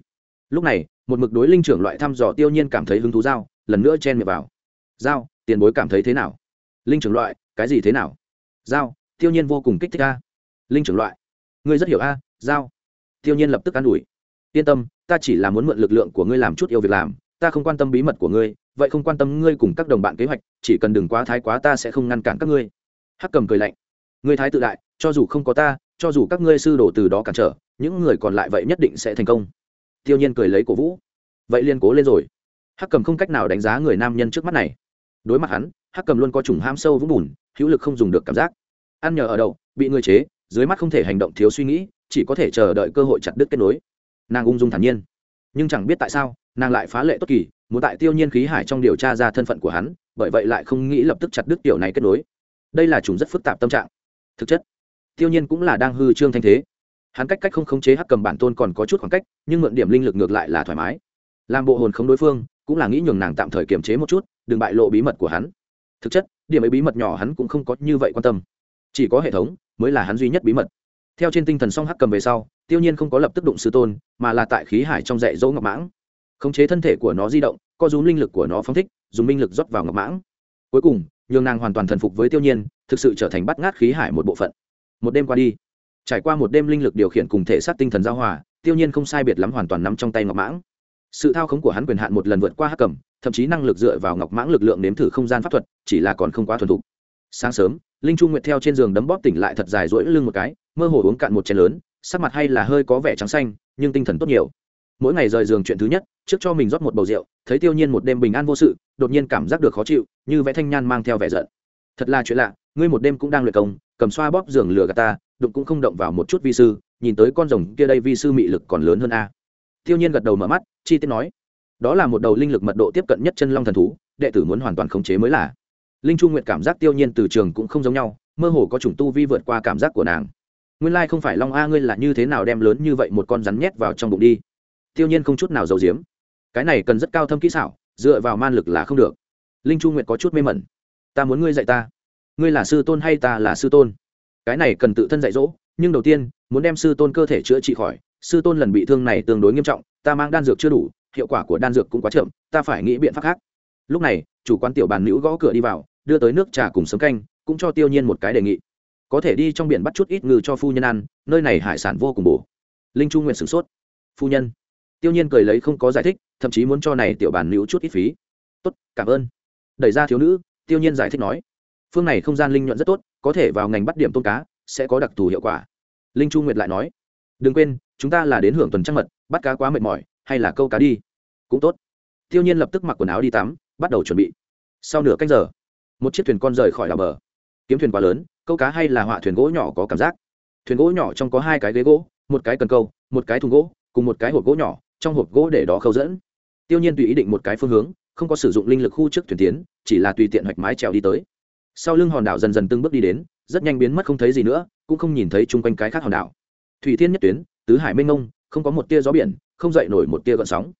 Lúc này, một mực đối linh trưởng loại thăm dò tiêu nhiên cảm thấy hứng thú giao, lần nữa chen miệng vào. Giao, tiền bối cảm thấy thế nào? Linh trưởng loại, cái gì thế nào? Giao, tiêu nhiên vô cùng kích thích a. linh trưởng loại, ngươi rất hiểu a, giao. Tiêu nhiên lập tức an ủi. Yên tâm, ta chỉ là muốn mượn lực lượng của ngươi làm chút yêu việc làm, ta không quan tâm bí mật của ngươi, vậy không quan tâm ngươi cùng các đồng bạn kế hoạch, chỉ cần đừng quá thái quá ta sẽ không ngăn cản các ngươi. Hắc cầm cười lạnh. Ngươi thái tự đại, cho dù không có ta cho dù các ngươi sư đồ từ đó cản trở, những người còn lại vậy nhất định sẽ thành công. Tiêu nhiên cười lấy cổ vũ. Vậy liên cố lên rồi. Hắc cầm không cách nào đánh giá người nam nhân trước mắt này. Đối mặt hắn, hắc cầm luôn có chủng ham sâu vũng bùn, hữu lực không dùng được cảm giác. Ăn nhờ ở đậu, bị người chế, dưới mắt không thể hành động thiếu suy nghĩ, chỉ có thể chờ đợi cơ hội chặt đứt kết nối. Nàng ung dung thản nhiên. Nhưng chẳng biết tại sao, nàng lại phá lệ tốt kỳ, muốn tại tiêu nhiên khí hải trong điều tra ra thân phận của hắn, bởi vậy lại không nghĩ lập tức chặt đứt tiểu này kết nối. Đây là chủng rất phức tạp tâm trạng. Thực chất tiêu nhiên cũng là đang hư trương thanh thế. Hắn cách cách không khống chế hắc cầm bản tôn còn có chút khoảng cách, nhưng mượn điểm linh lực ngược lại là thoải mái. Làm bộ hồn không đối phương, cũng là nghĩ nhường nàng tạm thời kiềm chế một chút, đừng bại lộ bí mật của hắn. Thực chất, điểm ấy bí mật nhỏ hắn cũng không có như vậy quan tâm. Chỉ có hệ thống mới là hắn duy nhất bí mật. Theo trên tinh thần song hắc cầm về sau, tiêu nhiên không có lập tức đụng sư tôn, mà là tại khí hải trong dạy dỗ ngọc mãng. Khống chế thân thể của nó di động, co rúm linh lực của nó phóng thích, dùng minh lực rót vào ngọc mãng. Cuối cùng, nhường nàng hoàn toàn thần phục với tiêu nhiên, thực sự trở thành bắt ngát khí hải một bộ phận một đêm qua đi. Trải qua một đêm linh lực điều khiển cùng thể xác tinh thần giao hòa, tiêu nhiên không sai biệt lắm hoàn toàn nắm trong tay ngọc mãng. Sự thao khống của hắn quyền hạn một lần vượt qua hắc cầm, thậm chí năng lực dựa vào ngọc mãng lực lượng nếm thử không gian pháp thuật, chỉ là còn không quá thuần thục. Sáng sớm, linh trung nguyệt theo trên giường đấm bóp tỉnh lại thật dài rỗi lưng một cái, mơ hồ uống cạn một chén lớn, sắc mặt hay là hơi có vẻ trắng xanh, nhưng tinh thần tốt nhiều. Mỗi ngày rời giường chuyện thứ nhất, trước cho mình rót một bầu rượu, thấy tiêu nhiên một đêm bình an vô sự, đột nhiên cảm giác được khó chịu, như vẽ thanh nhan mang theo vẻ giận. Thật là chuyện lạ, ngươi một đêm cũng đang luyện công cầm xoa bóp giường lửa gà ta, đụng cũng không động vào một chút vi sư, nhìn tới con rồng kia đây vi sư mị lực còn lớn hơn a. Tiêu nhiên gật đầu mở mắt, chi tiết nói, đó là một đầu linh lực mật độ tiếp cận nhất chân long thần thú, đệ tử muốn hoàn toàn khống chế mới là. Linh trung nguyện cảm giác tiêu nhiên từ trường cũng không giống nhau, mơ hồ có chủng tu vi vượt qua cảm giác của nàng. Nguyên lai không phải long a ngươi là như thế nào đem lớn như vậy một con rắn nhét vào trong bụng đi. Tiêu nhiên không chút nào giấu giếm. Cái này cần rất cao thâm kỹ xảo, dựa vào man lực là không được. Linh trung nguyện có chút mê mẩn. Ta muốn ngươi dạy ta ngươi là sư tôn hay ta là sư tôn? Cái này cần tự thân dạy dỗ, nhưng đầu tiên, muốn đem sư tôn cơ thể chữa trị khỏi. Sư tôn lần bị thương này tương đối nghiêm trọng, ta mang đan dược chưa đủ, hiệu quả của đan dược cũng quá chậm, ta phải nghĩ biện pháp khác. Lúc này, chủ quán tiểu bàn nữ gõ cửa đi vào, đưa tới nước trà cùng sấm canh, cũng cho tiêu nhiên một cái đề nghị. Có thể đi trong biển bắt chút ít ngư cho phu nhân ăn, nơi này hải sản vô cùng bổ. Linh trung nguyện sửng sốt. Phu nhân. Tiêu nhiên cười lấy không có giải thích, thậm chí muốn cho này tiểu bàn nữ chút ít phí. Tốt, cảm ơn. Đẩy ra thiếu nữ, tiêu nhiên giải thích nói phương này không gian linh nhuận rất tốt, có thể vào ngành bắt điểm tôm cá, sẽ có đặc thù hiệu quả. Linh chu nguyệt lại nói, đừng quên, chúng ta là đến hưởng tuần trăng mật, bắt cá quá mệt mỏi, hay là câu cá đi. Cũng tốt. Tiêu nhiên lập tức mặc quần áo đi tắm, bắt đầu chuẩn bị. Sau nửa canh giờ, một chiếc thuyền con rời khỏi đảo bờ. Kiếm thuyền quá lớn, câu cá hay là họa thuyền gỗ nhỏ có cảm giác. Thuyền gỗ nhỏ trong có hai cái ghế gỗ, một cái cần câu, một cái thùng gỗ, cùng một cái hộp gỗ nhỏ, trong hộp gỗ để đó khâu dẫn. Tiêu nhiên tùy ý định một cái phương hướng, không có sử dụng linh lực khu trước thuyền tiến, chỉ là tùy tiện hoạch mái trèo đi tới sau lưng hòn đảo dần dần từng bước đi đến, rất nhanh biến mất không thấy gì nữa, cũng không nhìn thấy chung quanh cái khác hòn đảo. Thủy thiên nhất tuyến, tứ hải mênh mông, không có một tia gió biển, không dậy nổi một tia gợn sóng.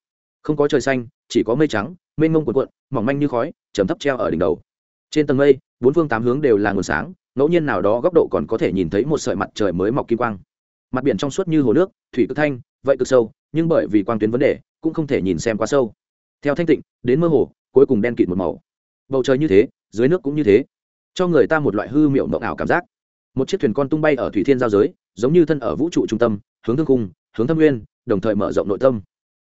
Không có trời xanh, chỉ có mây trắng, mênh mông cuộn cuộn, mỏng manh như khói, chấm thấp treo ở đỉnh đầu. Trên tầng mây, bốn phương tám hướng đều là nguồn sáng, ngẫu nhiên nào đó góc độ còn có thể nhìn thấy một sợi mặt trời mới mọc kim quang. Mặt biển trong suốt như hồ nước, thủy cực thanh, vậy cực sâu, nhưng bởi vì quang tuyến vấn đề, cũng không thể nhìn xem quá sâu. Theo thanh tịnh, đến mơ hồ, cuối cùng đen kịt một màu. Bầu trời như thế, dưới nước cũng như thế cho người ta một loại hư miệu mộng ảo cảm giác. Một chiếc thuyền con tung bay ở thủy thiên giao giới, giống như thân ở vũ trụ trung tâm, hướng thương cung hướng thâm nguyên, đồng thời mở rộng nội tâm.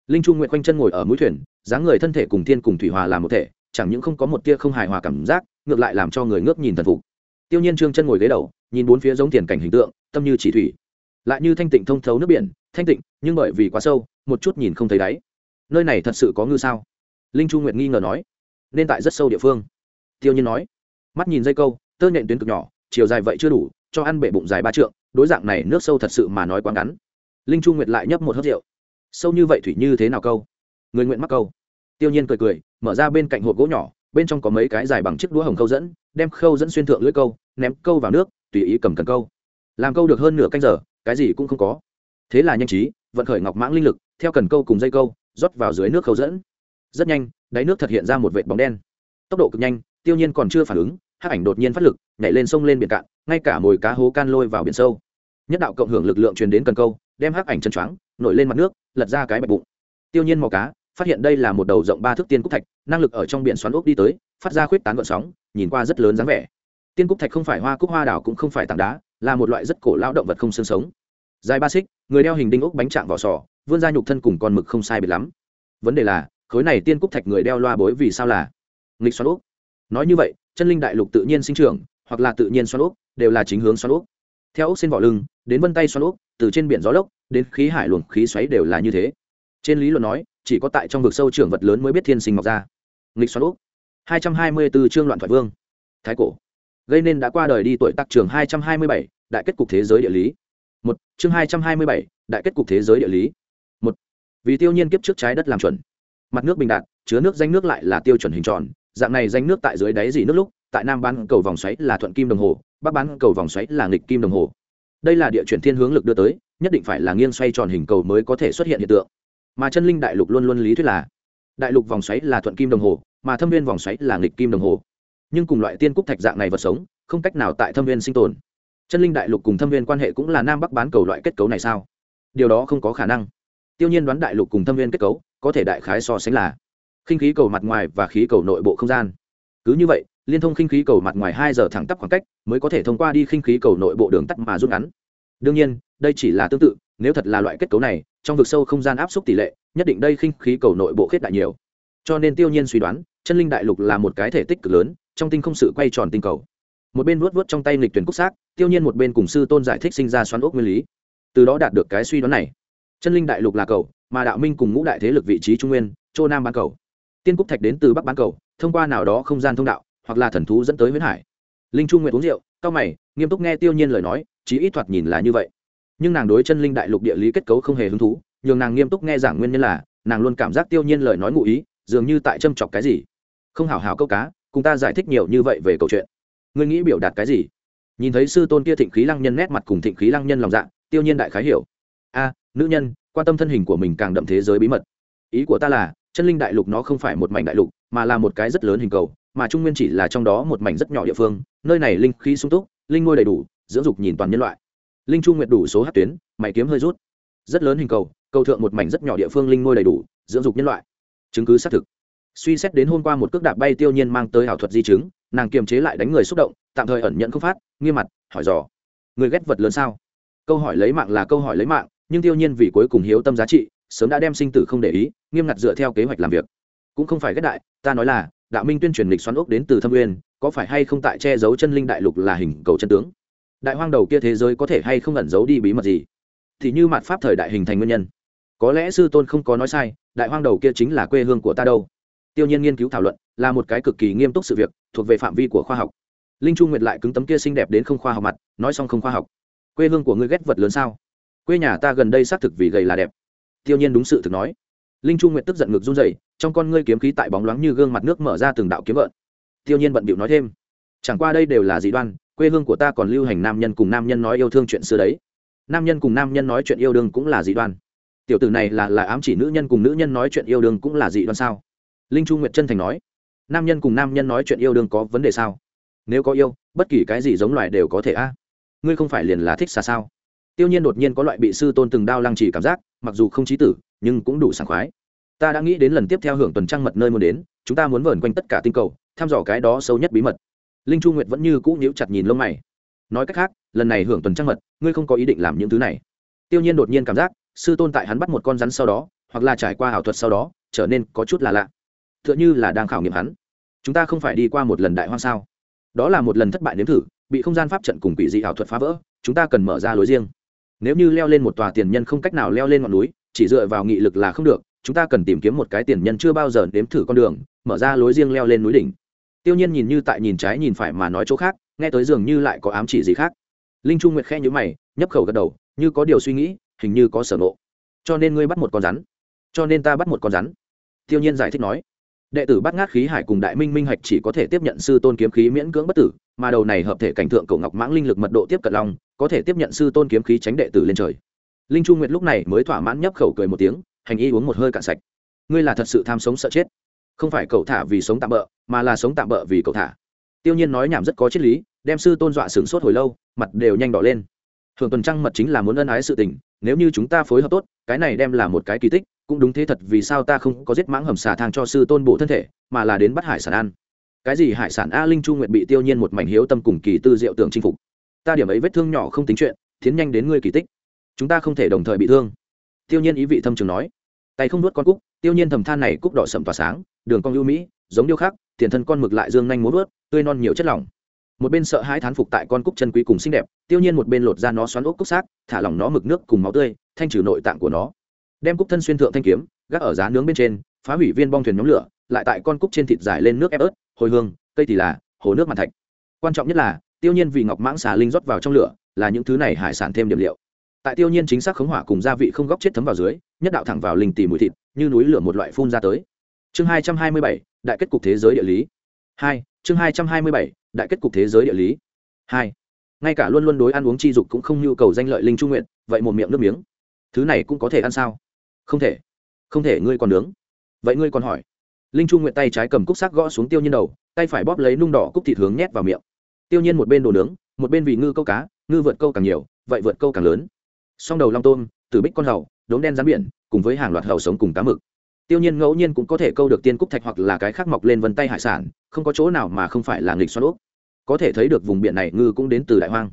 Linh trung nguyện quanh chân ngồi ở mũi thuyền, dáng người thân thể cùng thiên cùng thủy hòa làm một thể, chẳng những không có một tia không hài hòa cảm giác, ngược lại làm cho người ngước nhìn thần phục. Tiêu nhiên trương chân ngồi ghế đầu, nhìn bốn phía giống tiền cảnh hình tượng, tâm như chỉ thủy. Lại như thanh tịnh thông thấu nước biển, thanh tịnh, nhưng bởi vì quá sâu, một chút nhìn không thấy đáy. Nơi này thật sự có ngư sao? Linh chu nguyệt nghi ngờ nói. Nên tại rất sâu địa phương. Tiêu nhiên nói mắt nhìn dây câu, tơ nhện tuyến cực nhỏ, chiều dài vậy chưa đủ, cho ăn bể bụng dài ba trượng, đối dạng này nước sâu thật sự mà nói quá ngắn. Linh Trung nguyệt lại nhấp một hớt rượu. Sâu như vậy thủy như thế nào câu? Người nguyện mắc câu. Tiêu nhiên cười cười, mở ra bên cạnh hộp gỗ nhỏ, bên trong có mấy cái dài bằng chiếc đũa hồng câu dẫn, đem khâu dẫn xuyên thượng lưỡi câu, ném câu vào nước, tùy ý cầm cần câu. Làm câu được hơn nửa canh giờ, cái gì cũng không có. Thế là nhanh trí, vận khởi ngọc mãng linh lực, theo cần câu cùng dây câu, rót vào dưới nước khâu dẫn. Rất nhanh, đáy nước thật hiện ra một vệt bóng đen. Tốc độ cực nhanh tiêu nhiên còn chưa phản ứng, hắc ảnh đột nhiên phát lực, nhảy lên sông lên biển cạn, ngay cả mồi cá hố can lôi vào biển sâu. Nhất đạo cộng hưởng lực lượng truyền đến cần câu, đem hắc ảnh chân choáng, nổi lên mặt nước, lật ra cái bạch bụng. Tiêu nhiên mò cá, phát hiện đây là một đầu rộng ba thước tiên cúc thạch, năng lực ở trong biển xoắn ốc đi tới, phát ra khuyết tán gợn sóng, nhìn qua rất lớn dáng vẻ. Tiên cúc thạch không phải hoa cúc hoa đảo cũng không phải tảng đá, là một loại rất cổ lao động vật không xương sống. Dài ba xích, người đeo hình đinh ốc bánh chạm vỏ sò, vươn ra nhục thân cùng con mực không sai biệt lắm. Vấn đề là, khối này tiên cúc thạch người đeo loa bối vì sao là nghịch xoắn ốc? Nói như vậy, chân linh đại lục tự nhiên sinh trưởng, hoặc là tự nhiên xoắn ốc, đều là chính hướng xoắn ốc. Theo ốc xin vỏ lưng, đến vân tay xoắn ốc, từ trên biển gió lốc, đến khí hải luồng khí xoáy đều là như thế. Trên lý luận nói, chỉ có tại trong vực sâu trưởng vật lớn mới biết thiên sinh mọc ra. Nghịch xoắn ốc. Hai trăm hai mươi bốn chương loạn thoại vương. Thái cổ. Gây nên đã qua đời đi tuổi tác trường hai trăm hai mươi bảy, đại kết cục thế giới địa lý. Một, chương hai trăm hai mươi bảy, đại kết cục thế giới địa lý. Một, vì tiêu nhiên kiếp trước trái đất làm chuẩn. Mặt nước bình đạt chứa nước danh nước lại là tiêu chuẩn hình tròn dạng này danh nước tại dưới đáy dỉ nước lúc, tại nam bán cầu vòng xoáy là thuận kim đồng hồ, bắc bán cầu vòng xoáy là nghịch kim đồng hồ. Đây là địa chuyển thiên hướng lực đưa tới, nhất định phải là nghiêng xoay tròn hình cầu mới có thể xuất hiện hiện tượng. Mà chân linh đại lục luôn luôn lý thuyết là, đại lục vòng xoáy là thuận kim đồng hồ, mà thâm viên vòng xoáy là nghịch kim đồng hồ. Nhưng cùng loại tiên cúc thạch dạng này vật sống, không cách nào tại thâm viên sinh tồn. Chân linh đại lục cùng thâm viên quan hệ cũng là nam bắc bán cầu loại kết cấu này sao? Điều đó không có khả năng. Tiêu nhiên đoán đại lục cùng thâm viên kết cấu có thể đại khái so sánh là khinh khí cầu mặt ngoài và khí cầu nội bộ không gian. Cứ như vậy, liên thông khinh khí cầu mặt ngoài hai giờ thẳng tắp khoảng cách mới có thể thông qua đi khinh khí cầu nội bộ đường tắt mà rút ngắn. Đương nhiên, đây chỉ là tương tự, nếu thật là loại kết cấu này, trong vực sâu không gian áp suất tỷ lệ, nhất định đây khinh khí cầu nội bộ khết đại nhiều. Cho nên tiêu nhiên suy đoán, chân linh đại lục là một cái thể tích cực lớn, trong tinh không sự quay tròn tinh cầu. Một bên vuốt vuốt trong tay nghịch tuyển cúc xác, tiêu nhiên một bên cùng sư tôn giải thích sinh ra xoắn ốc nguyên lý. Từ đó đạt được cái suy đoán này. Chân linh đại lục là cầu, mà đạo minh cùng ngũ đại thế lực vị trí trung nguyên châu nam bán cầu tiên cúc thạch đến từ bắc bán cầu, thông qua nào đó không gian thông đạo, hoặc là thần thú dẫn tới huyễn hải. Linh chu nguyện uống rượu cao mày, nghiêm túc nghe tiêu nhiên lời nói, chí ít thoạt nhìn là như vậy. Nhưng nàng đối chân linh đại lục địa lý kết cấu không hề hứng thú, nhường nàng nghiêm túc nghe giảng nguyên nhân là, nàng luôn cảm giác tiêu nhiên lời nói ngụ ý, dường như tại châm chọc cái gì. Không hào hào câu cá, cùng ta giải thích nhiều như vậy về câu chuyện. Ngươi nghĩ biểu đạt cái gì? Nhìn thấy sư tôn kia thịnh khí lăng nhân nét mặt cùng thịnh khí lăng nhân lòng dạ tiêu nhiên đại khái hiểu. A, nữ nhân, quan tâm thân hình của mình càng đậm thế giới bí mật. Ý của ta là chân linh đại lục nó không phải một mảnh đại lục, mà là một cái rất lớn hình cầu, mà trung nguyên chỉ là trong đó một mảnh rất nhỏ địa phương. Nơi này linh khí sung túc, linh ngôi đầy đủ, dưỡng dục nhìn toàn nhân loại. Linh trung nguyệt đủ số hát tuyến, mày kiếm hơi rút. Rất lớn hình cầu cầu thượng một mảnh rất nhỏ địa phương linh ngôi đầy đủ, dưỡng dục nhân loại. Chứng cứ xác thực. Suy xét đến hôm qua một cước đạp bay tiêu nhiên mang tới ảo thuật di chứng, nàng kiềm chế lại đánh người xúc động, tạm thời ẩn nhận không phát, nghiêm mặt, hỏi dò. Người ghét vật lớn sao? Câu hỏi lấy mạng là câu hỏi lấy mạng, nhưng tiêu nhiên vì cuối cùng hiếu tâm giá trị sớm đã đem sinh tử không để ý, nghiêm ngặt dựa theo kế hoạch làm việc. Cũng không phải ghét đại, ta nói là, đạo minh tuyên truyền lịch xoắn ốc đến từ thâm uyên có phải hay không tại che giấu chân linh đại lục là hình cầu chân tướng? Đại hoang đầu kia thế giới có thể hay không ẩn giấu đi bí mật gì? Thì như mặt pháp thời đại hình thành nguyên nhân. Có lẽ sư tôn không có nói sai, đại hoang đầu kia chính là quê hương của ta đâu. Tiêu nhiên nghiên cứu thảo luận, là một cái cực kỳ nghiêm túc sự việc, thuộc về phạm vi của khoa học. Linh trung nguyệt lại cứng tấm kia xinh đẹp đến không khoa học mặt, nói xong không khoa học. Quê hương của ngươi ghét vật lớn sao? Quê nhà ta gần đây xác thực vì gầy là đẹp tiêu nhiên đúng sự thực nói. Linh trung nguyệt tức giận ngực run rẩy, trong con ngươi kiếm khí tại bóng loáng như gương mặt nước mở ra từng đạo kiếm vợn tiêu nhiên bận bịu nói thêm, chẳng qua đây đều là dị đoan, quê hương của ta còn lưu hành nam nhân cùng nam nhân nói yêu thương chuyện xưa đấy. Nam nhân cùng nam nhân nói chuyện yêu đương cũng là dị đoan. Tiểu tử này là là ám chỉ nữ nhân cùng nữ nhân nói chuyện yêu đương cũng là dị đoan sao? Linh chu nguyệt chân thành nói, nam nhân cùng nam nhân nói chuyện yêu đương có vấn đề sao? Nếu có yêu, bất kỳ cái gì giống loài đều có thể a. Ngươi không phải liền là thích xa sao? Tiêu nhiên đột nhiên có loại bị sư tôn từng đao lăng trì cảm giác, mặc dù không trí tử, nhưng cũng đủ sảng khoái. Ta đã nghĩ đến lần tiếp theo hưởng tuần trăng mật nơi muốn đến, chúng ta muốn vờn quanh tất cả tinh cầu, thăm dò cái đó sâu nhất bí mật. Linh chu nguyệt vẫn như cũ nhíu chặt nhìn lông mày. Nói cách khác, lần này hưởng tuần trăng mật, ngươi không có ý định làm những thứ này. Tiêu nhiên đột nhiên cảm giác, sư tôn tại hắn bắt một con rắn sau đó, hoặc là trải qua ảo thuật sau đó, trở nên có chút là lạ. T h ư ợ n h ư là đang khảo nghiệm hắn. Chúng ta không phải đi qua một lần đại hoang sao? Đó là một lần thất bại nếm thử, bị không gian pháp trận cùng quỷ dị ảo thuật phá vỡ, chúng ta cần mở ra lối riêng nếu như leo lên một tòa tiền nhân không cách nào leo lên ngọn núi, chỉ dựa vào nghị lực là không được, chúng ta cần tìm kiếm một cái tiền nhân chưa bao giờ nếm thử con đường, mở ra lối riêng leo lên núi đỉnh. Tiêu nhiên nhìn như tại nhìn trái nhìn phải mà nói chỗ khác, nghe tới dường như lại có ám chỉ gì khác. Linh trung nguyệt khe nhữ mày, nhấp khẩu gật đầu, như có điều suy nghĩ, hình như có sở nộ cho nên ngươi bắt một con rắn. Cho nên ta bắt một con rắn. Tiêu nhiên giải thích nói. Đệ tử bắt ngát khí hải cùng đại minh minh hạch chỉ có thể tiếp nhận sư tôn kiếm khí miễn cưỡng bất tử, mà đầu này hợp thể cảnh thượng cổ ngọc mãng linh lực mật độ tiếp cận long có thể tiếp nhận sư tôn kiếm khí tránh đệ tử lên trời. Linh trung nguyệt lúc này mới thỏa mãn nhấp khẩu cười một tiếng, hành y uống một hơi cạn sạch. Ngươi là thật sự tham sống sợ chết. Không phải cậu thả vì sống tạm bỡ mà là sống tạm bỡ vì cậu thả. Tiêu nhiên nói nhảm rất có triết lý, đem sư tôn dọa sướng sốt hồi lâu, mặt đều nhanh đỏ lên. Thường tuần trăng mật chính là muốn ân ái sự tình, nếu như chúng ta phối hợp tốt, cái này đem là một cái kỳ tích, cũng đúng thế thật vì sao ta không có giết mãng hầm xà thang cho sư tôn bổ thân thể, mà là đến bắt hải sản ăn. Cái gì hải sản a linh chu nguyện bị tiêu nhiên một mảnh hiếu tâm cùng kỳ tư diệu tưởng chinh phục ta điểm ấy vết thương nhỏ không tính chuyện, tiến nhanh đến ngươi kỳ tích. Chúng ta không thể đồng thời bị thương. Tiêu nhiên ý vị thâm trường nói. Tay không nuốt con cúc. Tiêu nhiên thầm than này cúc đỏ sậm tỏa sáng, đường cong ưu mỹ, giống điêu khắc, tiền thân con mực lại dương nhanh muốn vớt tươi non nhiều chất lỏng. Một bên sợ hãi thán phục tại con cúc chân quý cùng xinh đẹp, tiêu nhiên một bên lột ra nó xoắn ốc cúc xác, thả lỏng nó mực nước cùng máu tươi, thanh trừ nội tạng của nó. Đem cúc thân xuyên thượng thanh kiếm, gác ở giá nướng bên trên, phá hủy viên bong thuyền nhóm lửa, lại tại con cúc trên thịt dài lên nước ép ớt, hồi hương, cây thì là, hồ nước mặt thạch. Quan trọng nhất là tiêu nhiên vì ngọc mãng xà linh rót vào trong lửa, là những thứ này hải sản thêm điểm liệu. Tại tiêu nhiên chính xác khống hỏa cùng gia vị không góc chết thấm vào dưới, nhất đạo thẳng vào linh tì mùi thịt, như núi lửa một loại phun ra tới. Chương hai trăm hai mươi bảy, đại kết cục thế giới địa lý. Hai, chương hai trăm hai mươi bảy, đại kết cục thế giới địa lý. Hai, ngay cả luôn luôn đối ăn uống chi dục cũng không nhu cầu danh lợi linh trung nguyện, vậy một miệng nước miếng. Thứ này cũng có thể ăn sao? Không thể. Không thể, ngươi còn nướng. Vậy ngươi còn hỏi. Linh trung nguyện tay trái cầm cúc xác gõ xuống tiêu nhiên đầu, tay phải bóp lấy nung đỏ cúc thịt hướng nhét vào miệng tiêu nhiên một bên đồ nướng, một bên vì ngư câu cá, ngư vượt câu càng nhiều, vậy vượt câu càng lớn. Song đầu long tôm, từ bích con hầu, đốm đen rắn biển, cùng với hàng loạt hầu sống cùng cá mực. Tiêu nhiên ngẫu nhiên cũng có thể câu được tiên cúc thạch hoặc là cái khác mọc lên vân tay hải sản, không có chỗ nào mà không phải là nghịch xoan úp có thể thấy được vùng biển này ngư cũng đến từ đại hoang.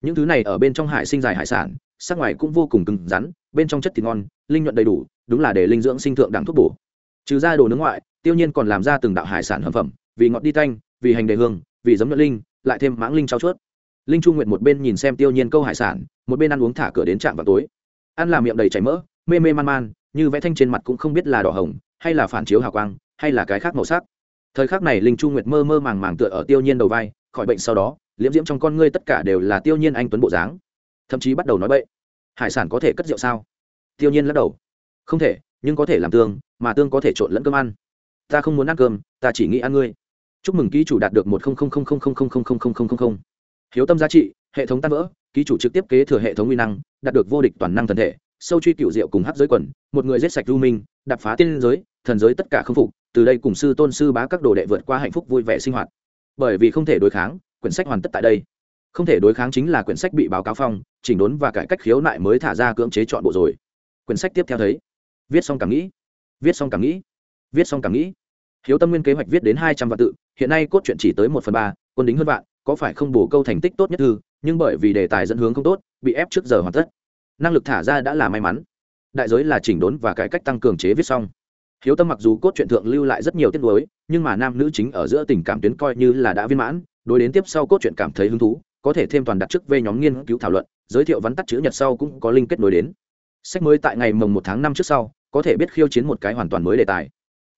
Những thứ này ở bên trong hải sinh dài hải sản, sắc ngoài cũng vô cùng cứng rắn, bên trong chất thịt ngon, linh nhuận đầy đủ, đúng là để linh dưỡng sinh thượng đẳng thuốc bổ. Trừ ra đồ nướng ngoại, tiêu nhiên còn làm ra từng đạo hải sản hầm phẩm, vì ngọt đi tanh vì hành đề hương, vì giấm nhuận linh lại thêm mãng linh trao chuốt. Linh chu nguyện một bên nhìn xem tiêu nhiên câu hải sản, một bên ăn uống thả cửa đến trạm vào tối. Ăn làm miệng đầy chảy mỡ, mê mê man man, như vẽ thanh trên mặt cũng không biết là đỏ hồng, hay là phản chiếu hào quang, hay là cái khác màu sắc. Thời khắc này linh chu nguyệt mơ mơ màng màng tựa ở tiêu nhiên đầu vai, khỏi bệnh sau đó, liễm diễm trong con ngươi tất cả đều là tiêu nhiên anh tuấn bộ dáng. Thậm chí bắt đầu nói bậy. Hải sản có thể cất rượu sao? Tiêu nhiên lắc đầu. Không thể, nhưng có thể làm tương, mà tương có thể trộn lẫn cơm ăn. Ta không muốn ăn cơm, ta chỉ nghĩ ăn ngươi chúc mừng ký chủ đạt được một hiếu tâm giá trị hệ thống tan vỡ ký chủ trực tiếp kế thừa hệ thống uy năng đạt được vô địch toàn năng thần thể sâu truy cựu diệu cùng hát giới quần một người giết sạch lưu minh đập phá tiên giới thần giới tất cả không phục từ đây cùng sư tôn sư bá các đồ đệ vượt qua hạnh phúc vui vẻ sinh hoạt bởi vì không thể đối kháng quyển sách hoàn tất tại đây không thể đối kháng chính là quyển sách bị báo cáo phong chỉnh đốn và cải cách khiếu nại mới thả ra cưỡng chế chọn bộ rồi quyển sách tiếp theo thấy viết xong cảm nghĩ viết xong cảm nghĩ viết xong cảm nghĩ hiếu tâm nguyên kế hoạch viết đến hai trăm vạn tự hiện nay cốt truyện chỉ tới một phần ba quân đính hơn vạn có phải không bổ câu thành tích tốt nhất thư nhưng bởi vì đề tài dẫn hướng không tốt bị ép trước giờ hoàn tất. Năng lực thả ra đã là may mắn. Đại giới là chỉnh đốn và cải cách tăng cường chế viết xong. Hiếu tâm mặc dù cốt truyện thượng lưu lại rất nhiều tiết đối, nhưng mà nam nữ chính ở giữa tình cảm tuyến coi như là đã viên mãn đối đến tiếp sau cốt truyện cảm thấy hứng thú có thể thêm toàn đặt chức về nhóm nghiên cứu thảo luận giới thiệu vắn tắt chữ nhật sau cũng có liên kết nối đến. Sách mới tại ngày mồng một tháng năm trước sau có thể biết khiêu chiến một cái hoàn toàn mới đề tài.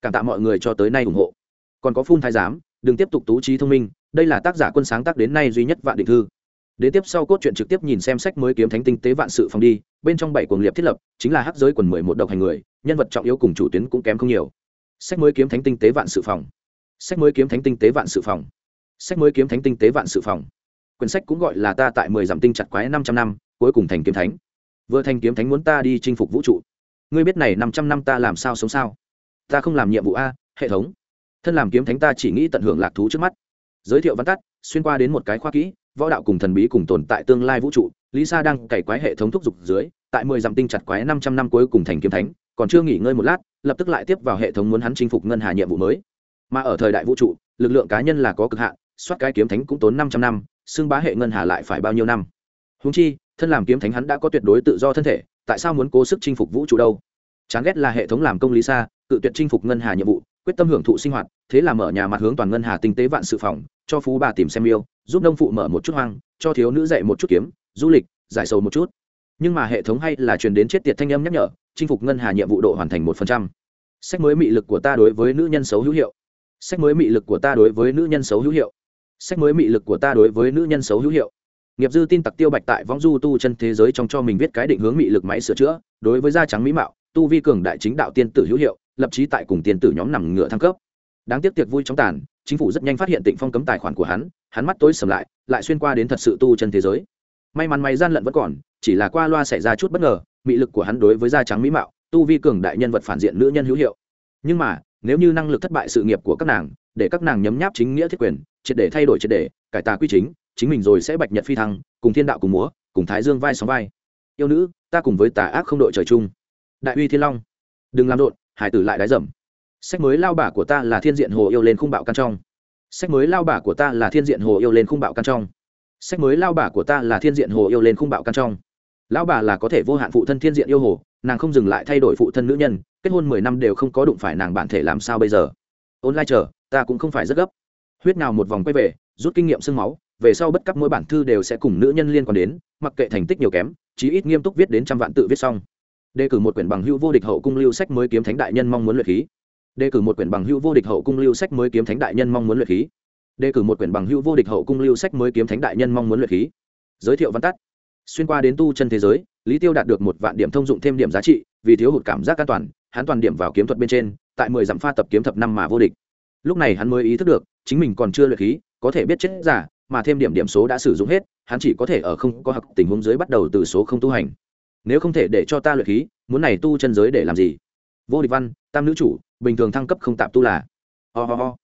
Cảm tạ mọi người cho tới nay ủng hộ. Còn có phun thái giám đừng tiếp tục tú trí thông minh, đây là tác giả quân sáng tác đến nay duy nhất vạn định thư. Đến tiếp sau cốt truyện trực tiếp nhìn xem sách mới kiếm thánh tinh tế vạn sự phòng đi, bên trong bảy cuồng liệp thiết lập, chính là hắc giới quần mười một độc hành người, nhân vật trọng yếu cùng chủ tuyến cũng kém không nhiều. Sách mới kiếm thánh tinh tế vạn sự phòng. Sách mới kiếm thánh tinh tế vạn sự phòng. Sách mới kiếm thánh tinh tế vạn sự phòng. Quyển sách cũng gọi là ta tại mười dặm tinh chặt quái năm trăm năm, cuối cùng thành kiếm thánh. Vừa thành kiếm thánh muốn ta đi chinh phục vũ trụ. Ngươi biết này năm trăm năm ta làm sao sống sao? Ta không làm nhiệm vụ a, hệ thống thân làm kiếm thánh ta chỉ nghĩ tận hưởng lạc thú trước mắt. Giới thiệu văn tắt, xuyên qua đến một cái khoa kỹ, võ đạo cùng thần bí cùng tồn tại tương lai vũ trụ. Lý sa đang cày quái hệ thống thúc giục dưới, tại mười dặm tinh chặt quái năm trăm năm cuối cùng thành kiếm thánh, còn chưa nghỉ ngơi một lát, lập tức lại tiếp vào hệ thống muốn hắn chinh phục ngân hà nhiệm vụ mới. Mà ở thời đại vũ trụ, lực lượng cá nhân là có cực hạn, soát cái kiếm thánh cũng tốn năm trăm năm, xưng bá hệ ngân hà lại phải bao nhiêu năm. Húng chi, thân làm kiếm thánh hắn đã có tuyệt đối tự do thân thể, tại sao muốn cố sức chinh phục vũ trụ đâu? Chán ghét là hệ thống làm công lý sa tự tuyệt chinh phục ngân hà nhiệm vụ quyết tâm hưởng thụ sinh hoạt, thế là mở nhà mặt hướng toàn ngân hà tinh tế vạn sự phòng, cho phú bà tìm xem yêu, giúp nông phụ mở một chút hoang, cho thiếu nữ dạy một chút kiếm, du lịch, giải sầu một chút. Nhưng mà hệ thống hay là truyền đến chết tiệt thanh âm nhắc nhở, chinh phục ngân hà nhiệm vụ độ hoàn thành một phần trăm. Sách mới mị lực của ta đối với nữ nhân xấu hữu hiệu. Sách mới mị lực của ta đối với nữ nhân xấu hữu hiệu. Sách mới mị lực của ta đối với nữ nhân xấu hữu hiệu. Nghiệp dư tin tặc tiêu bạch tại võng du tu chân thế giới trong cho mình viết cái định hướng mị lực máy sửa chữa, đối với da trắng mỹ mạo, tu vi cường đại chính đạo tiên tử hữu hiệu lập trí tại cùng tiên tử nhóm nằm ngựa thăng cấp. Đáng tiếc tiệc vui trong tàn, chính phủ rất nhanh phát hiện tịnh phong cấm tài khoản của hắn hắn mắt tối sầm lại lại xuyên qua đến thật sự tu chân thế giới. May mắn may gian lận vẫn còn, chỉ là qua loa xảy ra chút bất ngờ, mị lực của hắn đối với da trắng mỹ mạo, tu vi cường đại nhân vật phản diện nữ nhân hữu hiệu. Nhưng mà, nếu như năng lực thất bại sự nghiệp của các nàng, để các nàng nhấm nháp chính nghĩa thiết quyền, triệt để thay đổi triệt để, cải tà quy chính chính mình rồi sẽ bạch nhật phi thăng, cùng thiên đạo cùng múa, cùng thái dương vai sóng vai. Yêu nữ, ta cùng với tà ác không đội trời chung. Đại uy thiên long, đừng làm rộn hải tử lại đái dầm. Sách mới lao bà của ta là thiên diện hồ yêu lên khung bạo căn trong. Sách mới lao bà của ta là thiên diện hồ yêu lên khung bạo căn trong. Sách mới lao bà của ta là thiên diện hồ yêu lên khung bạo căn trong. Lão bà là có thể vô hạn phụ thân thiên diện yêu hồ, nàng không dừng lại thay đổi phụ thân nữ nhân, kết hôn mười năm đều không có đụng phải nàng bản thể làm sao bây giờ. Ôn lai chờ, ta cũng không phải rất gấp. Huyết nào một vòng quay về, rút kinh nghiệm sương máu, về sau bất cấp mỗi bản thư đều sẽ cùng nữ nhân liên quan đến, mặc kệ thành tích nhiều kém, chí ít nghiêm túc viết đến trăm vạn tự viết xong đề cử một quyển bằng hữu vô địch hậu cung lưu sách mới kiếm thánh đại nhân mong muốn luyện khí. Đề cử một quyển bằng hữu vô địch hậu cung lưu sách mới kiếm thánh đại nhân mong muốn luyện khí. Đề cử một quyển bằng hữu vô địch hậu cung lưu sách mới kiếm thánh đại nhân mong muốn luyện khí. Giới thiệu văn tắt. Xuyên qua đến tu chân thế giới, lý tiêu đạt được một vạn điểm thông dụng thêm điểm giá trị, vì thiếu hụt cảm giác an toàn, hắn toàn điểm vào kiếm thuật bên trên, tại mười dặm pha tập kiếm thập năm mà vô địch. Lúc này hắn mới ý thức được, chính mình còn chưa luyện khí, có thể biết chết giả, mà thêm điểm điểm số đã sử dụng hết, hắn chỉ có thể ở không có học tình huống dưới bắt đầu từ số không tu hành nếu không thể để cho ta luyện khí, muốn này tu chân giới để làm gì? Vô địch văn, tam nữ chủ, bình thường thăng cấp không tạm tu là. Ho、oh ho ho.